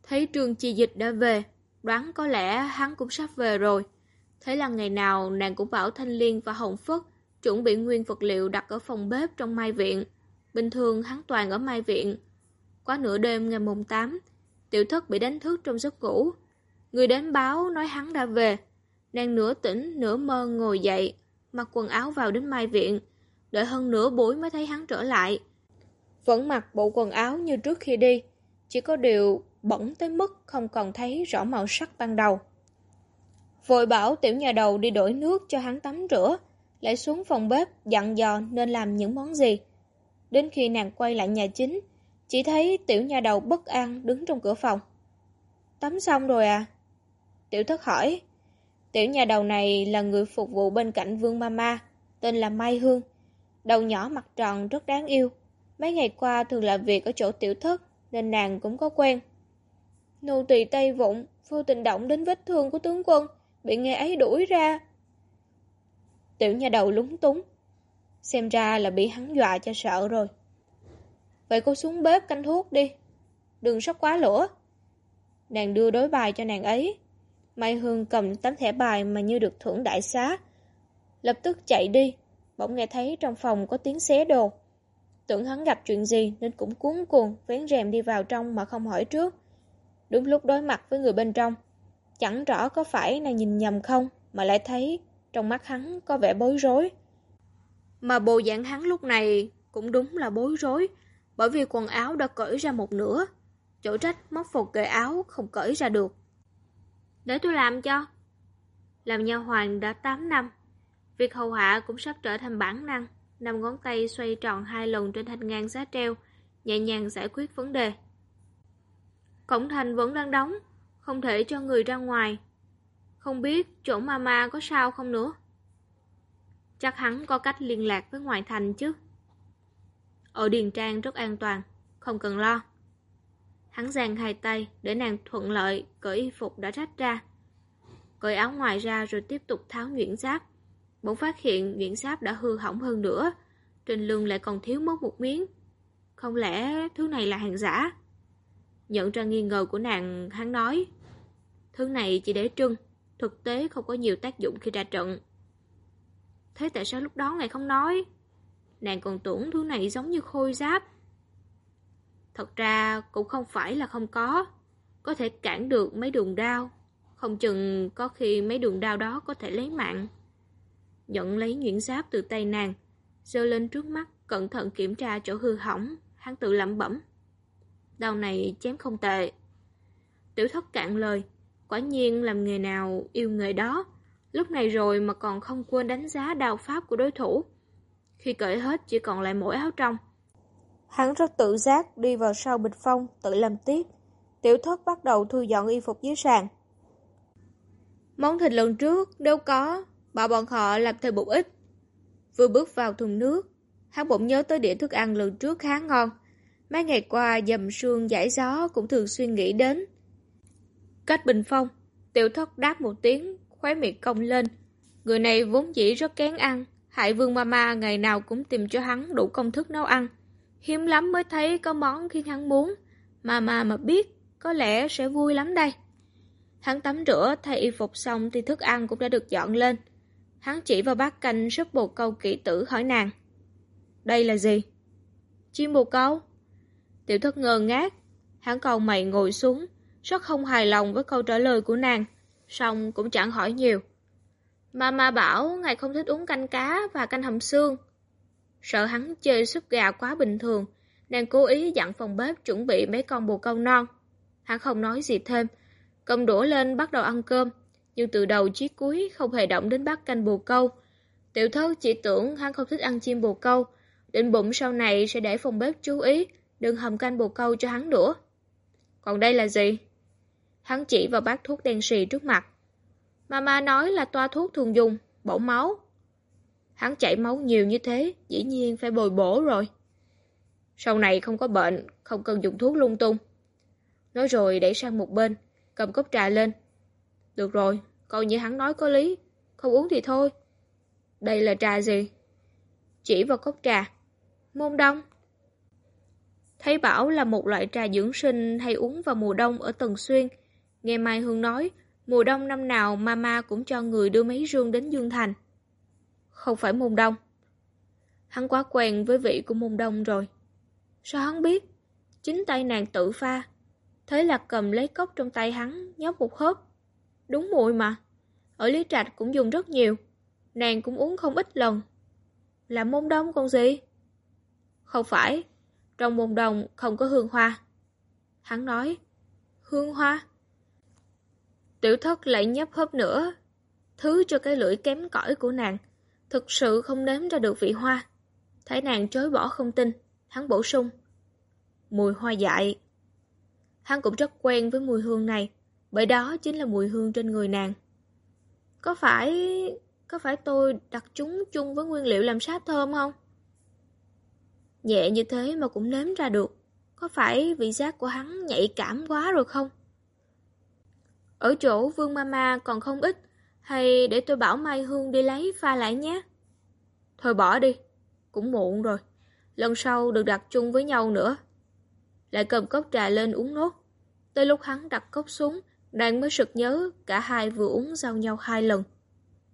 Thấy trường Chi Dịch đã về, đoán có lẽ hắn cũng sắp về rồi. Thế là ngày nào nàng cũng bảo Thanh Liên và Hồng Phất chuẩn bị nguyên vật liệu đặt ở phòng bếp trong mai viện. Bình thường hắn toàn ở mai viện. Quá nửa đêm ngày mùng 8, tiểu thất bị đánh thức trong giấc ngủ. Người đến báo nói hắn đã về. Nàng nửa tỉnh, nửa mơ ngồi dậy, mặc quần áo vào đến mai viện. Đợi hơn nửa buổi mới thấy hắn trở lại. Vẫn mặc bộ quần áo như trước khi đi. Chỉ có điều bẩn tới mức không còn thấy rõ màu sắc ban đầu. Vội bảo tiểu nhà đầu đi đổi nước cho hắn tắm rửa, lại xuống phòng bếp dặn dò nên làm những món gì. Đến khi nàng quay lại nhà chính, chỉ thấy tiểu nhà đầu bất an đứng trong cửa phòng. Tắm xong rồi à? Tiểu thất hỏi. Tiểu nhà đầu này là người phục vụ bên cạnh Vương Mama, tên là Mai Hương. Đầu nhỏ mặt tròn rất đáng yêu. Mấy ngày qua thường làm việc ở chỗ tiểu thất nên nàng cũng có quen. Nô tỳ tay vụng, vô tình động đến vết thương của tướng quân, bị nghe ấy đuổi ra. Tiểu nhà đầu lúng túng. Xem ra là bị hắn dọa cho sợ rồi. Vậy cô xuống bếp canh thuốc đi. Đừng sốc quá lửa. Nàng đưa đối bài cho nàng ấy. Mai Hương cầm tấm thẻ bài mà như được thưởng đại xá. Lập tức chạy đi. Bỗng nghe thấy trong phòng có tiếng xé đồ. Tưởng hắn gặp chuyện gì nên cũng cuốn cuồng vén rèm đi vào trong mà không hỏi trước. Đúng lúc đối mặt với người bên trong, chẳng rõ có phải nàng nhìn nhầm không mà lại thấy trong mắt hắn có vẻ bối rối. Mà bộ dạng hắn lúc này cũng đúng là bối rối, bởi vì quần áo đã cởi ra một nửa, chỗ trách móc phục kệ áo không cởi ra được. Để tôi làm cho. Làm nha hoàng đã 8 năm, việc hầu hạ cũng sắp trở thành bản năng. Năm ngón tay xoay tròn hai lần trên thanh ngang giá treo, nhẹ nhàng giải quyết vấn đề. Cổng thành vẫn đang đóng, không thể cho người ra ngoài. Không biết chỗ mama có sao không nữa. Chắc hắn có cách liên lạc với ngoại thành chứ. Ở Điền Trang rất an toàn, không cần lo. Hắn giang hai tay để nàng thuận lợi cởi y phục đã rách ra. Cởi áo ngoài ra rồi tiếp tục tháo nhuyễn giáp. Bỗng phát hiện nhuyễn giáp đã hư hỏng hơn nữa. Trên lưng lại còn thiếu mất một miếng. Không lẽ thứ này là hàng giả? Nhận ra nghi ngờ của nàng, hắn nói Thứ này chỉ để trưng, thực tế không có nhiều tác dụng khi ra trận. Thế tại sao lúc đó ngài không nói? Nàng còn tưởng thứ này giống như khôi giáp. Thật ra cũng không phải là không có, có thể cản được mấy đường đao. Không chừng có khi mấy đường đao đó có thể lấy mạng. Nhận lấy nhuyễn giáp từ tay nàng, giơ lên trước mắt, cẩn thận kiểm tra chỗ hư hỏng, hắn tự lẩm bẩm. Đau này chém không tệ. Tiểu thất cạn lời, quả nhiên làm nghề nào yêu nghề đó. Lúc này rồi mà còn không quên đánh giá đào pháp của đối thủ. Khi cởi hết chỉ còn lại mỗi áo trong. Hắn rất tự giác đi vào sau bịch phong, tự làm tiếp. Tiểu thất bắt đầu thu dọn y phục dưới sàn. Món thịt lần trước đâu có, bảo bọn họ làm thêm một ít. Vừa bước vào thùng nước, hắn bỗng nhớ tới đĩa thức ăn lần trước khá ngon. Mấy ngày qua dầm sương giải gió cũng thường xuyên nghĩ đến. Cách bình phong, tiểu thất đáp một tiếng, khóe miệng cong lên. Người này vốn dĩ rất kén ăn, hại vương mama ngày nào cũng tìm cho hắn đủ công thức nấu ăn. Hiếm lắm mới thấy có món khiến hắn muốn, mama mà biết, có lẽ sẽ vui lắm đây. Hắn tắm rửa, thay y phục xong thì thức ăn cũng đã được dọn lên. Hắn chỉ vào bát canh súp bồ câu kỹ tử hỏi nàng. Đây là gì? Chim bồ câu. Tiểu thất ngơ ngác. Hắn cầu mày ngồi xuống, rất không hài lòng với câu trả lời của nàng. Xong cũng chẳng hỏi nhiều. Mama bảo ngài không thích uống canh cá và canh hầm xương. Sợ hắn chơi súp gà quá bình thường, nàng cố ý dặn phòng bếp chuẩn bị mấy con bồ câu non. Hắn không nói gì thêm, cầm đũa lên bắt đầu ăn cơm, nhưng từ đầu chí cuối không hề động đến bát canh bồ câu. Tiểu thất chỉ tưởng hắn không thích ăn chim bồ câu, định bụng sau này sẽ để phòng bếp chú ý, đừng hầm canh bồ câu cho hắn nữa. Còn đây là gì? Hắn chỉ vào bát thuốc đen xì trước mặt. Mama nói là toa thuốc thường dùng, bổ máu. Hắn chảy máu nhiều như thế, dĩ nhiên phải bồi bổ rồi. Sau này không có bệnh, không cần dùng thuốc lung tung. Nói rồi đẩy sang một bên, cầm cốc trà lên. Được rồi, coi như hắn nói có lý, không uống thì thôi. Đây là trà gì? Chỉ vào cốc trà. Môn đông. Thấy bảo là một loại trà dưỡng sinh hay uống vào mùa đông ở Tần Xuyên. Nghe Mai Hương nói, mùa đông năm nào mama cũng cho người đưa mấy rương đến Dương Thành. Không phải môn đông. Hắn quá quen với vị của môn đông rồi. Sao hắn biết? Chính tay nàng tự pha. Thế là cầm lấy cốc trong tay hắn, nhấp một hớp. Đúng mùi mà. Ở Lý Trạch cũng dùng rất nhiều. Nàng cũng uống không ít lần. Là môn đông còn gì? Không phải. Trong môn đồng không có hương hoa. Hắn nói. Hương hoa? Tiểu thất lại nhấp hớp nữa. Thứ cho cái lưỡi kém cỏi của nàng. Thực sự không nếm ra được vị hoa. Thấy nàng chối bỏ không tin. Hắn bổ sung. Mùi hoa dại. Hắn cũng rất quen với mùi hương này, bởi đó chính là mùi hương trên người nàng. Có phải... có phải tôi đặt chúng chung với nguyên liệu làm sáp thơm không? Nhẹ như thế mà cũng nếm ra được. Có phải vị giác của hắn nhạy cảm quá rồi không? Ở chỗ Vương Mama còn không ít, hay để tôi bảo Mai Hương đi lấy pha lại nhé? Thôi bỏ đi, cũng muộn rồi. Lần sau được đặt chung với nhau nữa lại cầm cốc trà lên uống nốt. Tới lúc hắn đặt cốc xuống, nàng mới sực nhớ cả hai vừa uống giao nhau hai lần.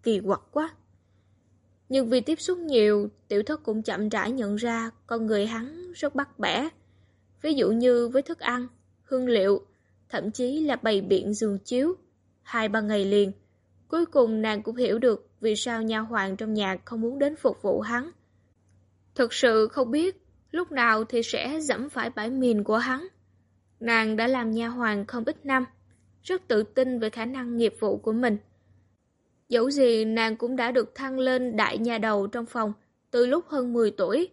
Kỳ quặc quá. Nhưng vì tiếp xúc nhiều, tiểu thất cũng chậm rãi nhận ra con người hắn rất bắt bẻ. Ví dụ như với thức ăn, hương liệu, thậm chí là bày biện giường chiếu. Hai ba ngày liền, cuối cùng nàng cũng hiểu được vì sao nha hoàng trong nhà không muốn đến phục vụ hắn. Thực sự không biết lúc nào thì sẽ dẫm phải bãi miền của hắn. Nàng đã làm nha hoàng không ít năm, rất tự tin về khả năng nghiệp vụ của mình. Dẫu gì nàng cũng đã được thăng lên đại nhà đầu trong phòng từ lúc hơn 10 tuổi,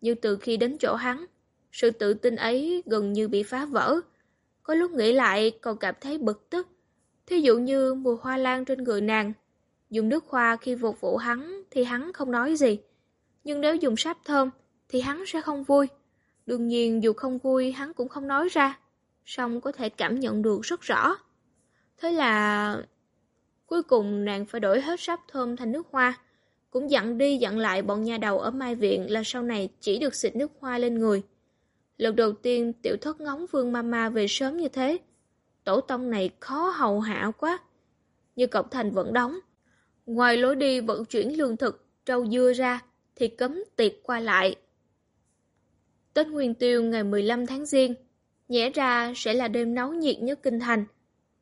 nhưng từ khi đến chỗ hắn, sự tự tin ấy gần như bị phá vỡ. Có lúc nghĩ lại còn cảm thấy bực tức. Thí dụ như mùa hoa lan trên người nàng, dùng nước hoa khi phục vụ hắn thì hắn không nói gì. Nhưng nếu dùng sáp thơm, thì hắn sẽ không vui. Đương nhiên dù không vui hắn cũng không nói ra, song có thể cảm nhận được rất rõ. Thế là... Cuối cùng nàng phải đổi hết sáp thơm thành nước hoa, cũng dặn đi dặn lại bọn nhà đầu ở Mai Viện là sau này chỉ được xịt nước hoa lên người. Lần đầu tiên tiểu thất ngóng vương mama về sớm như thế. Tổ tông này khó hầu hạ quá. Như cổng thành vẫn đóng. Ngoài lối đi vận chuyển lương thực, trâu dưa ra, thì cấm tiệc qua lại. Tết Nguyên Tiêu ngày 15 tháng Giêng, nhẽ ra sẽ là đêm náo nhiệt nhất kinh thành.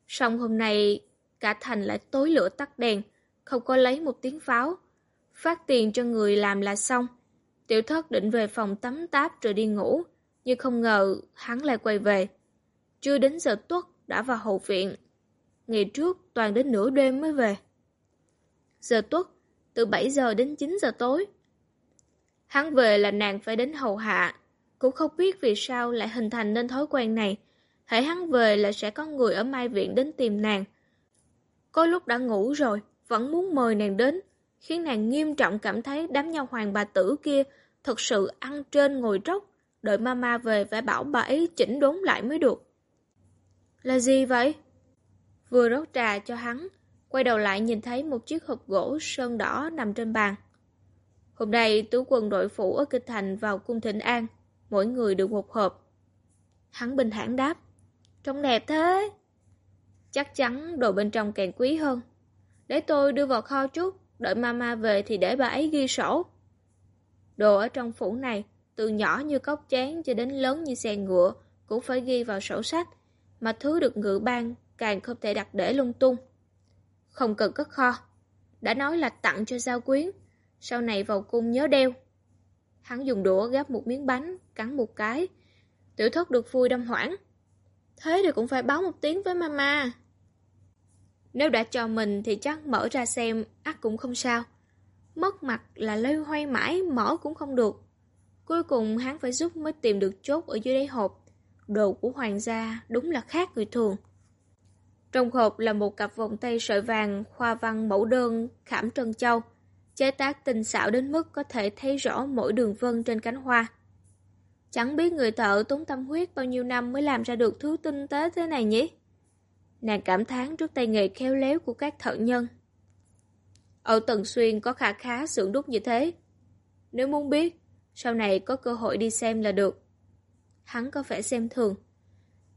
Song hôm nay, cả thành lại tối lửa tắt đèn, không có lấy một tiếng pháo. Phát tiền cho người làm là xong. Tiểu thất định về phòng tắm táp rồi đi ngủ, nhưng không ngờ hắn lại quay về. Chưa đến giờ tuất đã vào hậu viện. Ngày trước toàn đến nửa đêm mới về. Giờ tuất, từ 7 giờ đến 9 giờ tối. Hắn về là nàng phải đến hầu hạ, cũng không biết vì sao lại hình thành nên thói quen này. Hãy hắn về là sẽ có người ở Mai Viện đến tìm nàng. Có lúc đã ngủ rồi, vẫn muốn mời nàng đến, khiến nàng nghiêm trọng cảm thấy đám nhau hoàng bà tử kia thật sự ăn trên ngồi tróc, đợi mama về phải bảo bà ấy chỉnh đốn lại mới được. Là gì vậy? Vừa rót trà cho hắn, quay đầu lại nhìn thấy một chiếc hộp gỗ sơn đỏ nằm trên bàn. Hôm nay tứ quân đội phủ ở Kinh Thành vào cung thịnh an, mỗi người được một hộp. Hắn bình thản đáp, trông đẹp thế. Chắc chắn đồ bên trong càng quý hơn. Để tôi đưa vào kho chút, đợi mama về thì để bà ấy ghi sổ. Đồ ở trong phủ này, từ nhỏ như cốc chén cho đến lớn như xe ngựa, cũng phải ghi vào sổ sách, mà thứ được ngự ban càng không thể đặt để lung tung. Không cần cất kho. Đã nói là tặng cho giao quyến, sau này vào cung nhớ đeo. Hắn dùng đũa gắp một miếng bánh, cắn một cái. Tiểu thất được vui đâm hoảng. Thế thì cũng phải báo một tiếng với mama. Nếu đã cho mình thì chắc mở ra xem, ắt cũng không sao. Mất mặt là lây hoay mãi, mở cũng không được. Cuối cùng hắn phải giúp mới tìm được chốt ở dưới đáy hộp. Đồ của hoàng gia đúng là khác người thường. Trong hộp là một cặp vòng tay sợi vàng khoa văn mẫu đơn khảm trân châu, chế tác tinh xảo đến mức có thể thấy rõ mỗi đường vân trên cánh hoa. Chẳng biết người thợ tốn tâm huyết bao nhiêu năm mới làm ra được thứ tinh tế thế này nhỉ? Nàng cảm thán trước tay nghề khéo léo của các thợ nhân. Ở Tần Xuyên có khả khá xưởng đúc như thế. Nếu muốn biết, sau này có cơ hội đi xem là được. Hắn có vẻ xem thường.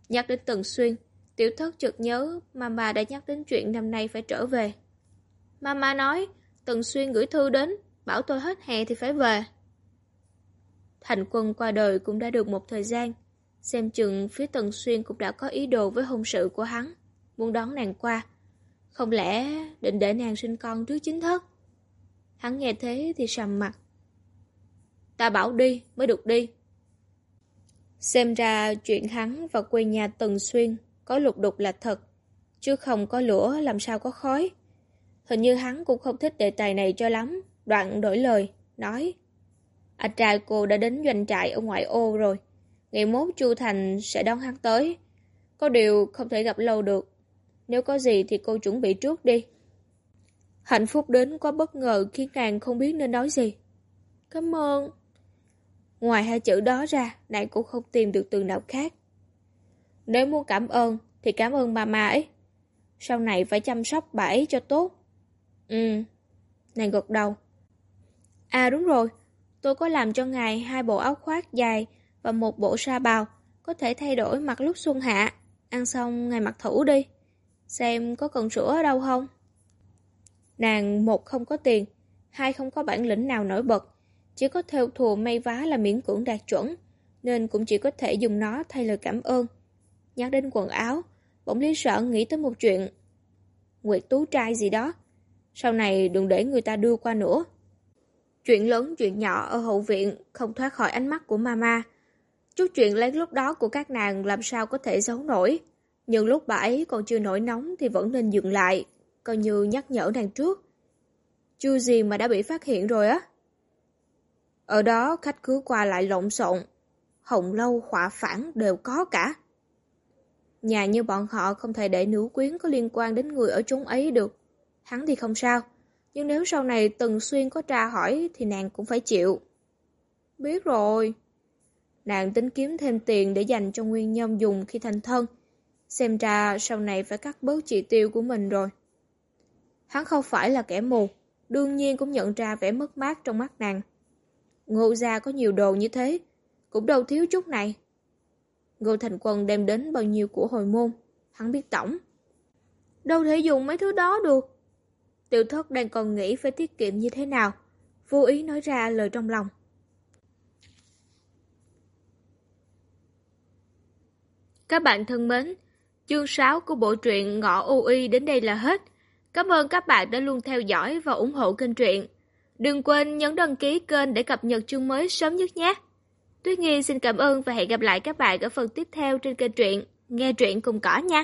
Nhắc đến Tần Xuyên, tiểu thất chợt nhớ Mama đã nhắc đến chuyện năm nay phải trở về. Mama nói, Tần Xuyên gửi thư đến, bảo tôi hết hè thì phải về. Thành quân qua đời cũng đã được một thời gian, xem chừng phía Tần Xuyên cũng đã có ý đồ với hôn sự của hắn, muốn đón nàng qua. Không lẽ định để nàng sinh con trước chính thất? Hắn nghe thế thì sầm mặt. Ta bảo đi mới được đi. Xem ra chuyện hắn và quê nhà Tần Xuyên có lục đục là thật, chứ không có lửa làm sao có khói. Hình như hắn cũng không thích đề tài này cho lắm, đoạn đổi lời, nói Anh trai cô đã đến doanh trại ở ngoại ô rồi, ngày mốt Chu Thành sẽ đón hắn tới. Có điều không thể gặp lâu được, nếu có gì thì cô chuẩn bị trước đi. Hạnh phúc đến quá bất ngờ khiến nàng không biết nên nói gì. Cảm ơn. Ngoài hai chữ đó ra, nàng cũng không tìm được từ nào khác. Nếu muốn cảm ơn, thì cảm ơn mama ấy. Sau này phải chăm sóc bà ấy cho tốt. Ừ, nàng gật đầu. À đúng rồi, tôi có làm cho ngài hai bộ áo khoác dài và một bộ sa bào, có thể thay đổi mặc lúc xuân hạ. Ăn xong ngài mặc thử đi. Xem có cần sữa ở đâu không? Nàng một không có tiền, hai không có bản lĩnh nào nổi bật, chỉ có theo thùa may vá là miễn cưỡng đạt chuẩn, nên cũng chỉ có thể dùng nó thay lời cảm ơn. Nhắc đến quần áo, bỗng lý sợ nghĩ tới một chuyện. Nguyệt tú trai gì đó, sau này đừng để người ta đưa qua nữa. Chuyện lớn chuyện nhỏ ở hậu viện không thoát khỏi ánh mắt của mama. Chút chuyện lén lúc đó của các nàng làm sao có thể giấu nổi. Nhưng lúc bà ấy còn chưa nổi nóng thì vẫn nên dừng lại, coi như nhắc nhở nàng trước. Chưa gì mà đã bị phát hiện rồi á. Ở đó khách cứ qua lại lộn xộn, hồng lâu họa phản đều có cả. Nhà như bọn họ không thể để nữ quyến có liên quan đến người ở chúng ấy được. Hắn thì không sao, nhưng nếu sau này Tần Xuyên có tra hỏi thì nàng cũng phải chịu. Biết rồi. Nàng tính kiếm thêm tiền để dành cho nguyên nhân dùng khi thành thân. Xem ra sau này phải cắt bớt chỉ tiêu của mình rồi. Hắn không phải là kẻ mù, đương nhiên cũng nhận ra vẻ mất mát trong mắt nàng. Ngô gia có nhiều đồ như thế, cũng đâu thiếu chút này. Ngô Thành Quân đem đến bao nhiêu của hồi môn, hắn biết tổng. Đâu thể dùng mấy thứ đó được. Tiểu thất đang còn nghĩ phải tiết kiệm như thế nào, vô ý nói ra lời trong lòng. Các bạn thân mến, chương 6 của bộ truyện Ngọ UI đến đây là hết. Cảm ơn các bạn đã luôn theo dõi và ủng hộ kênh truyện. Đừng quên nhấn đăng ký kênh để cập nhật chương mới sớm nhất nhé. Tuyết Nghi xin cảm ơn và hẹn gặp lại các bạn ở phần tiếp theo trên kênh truyện Nghe truyện cùng cỏ nha.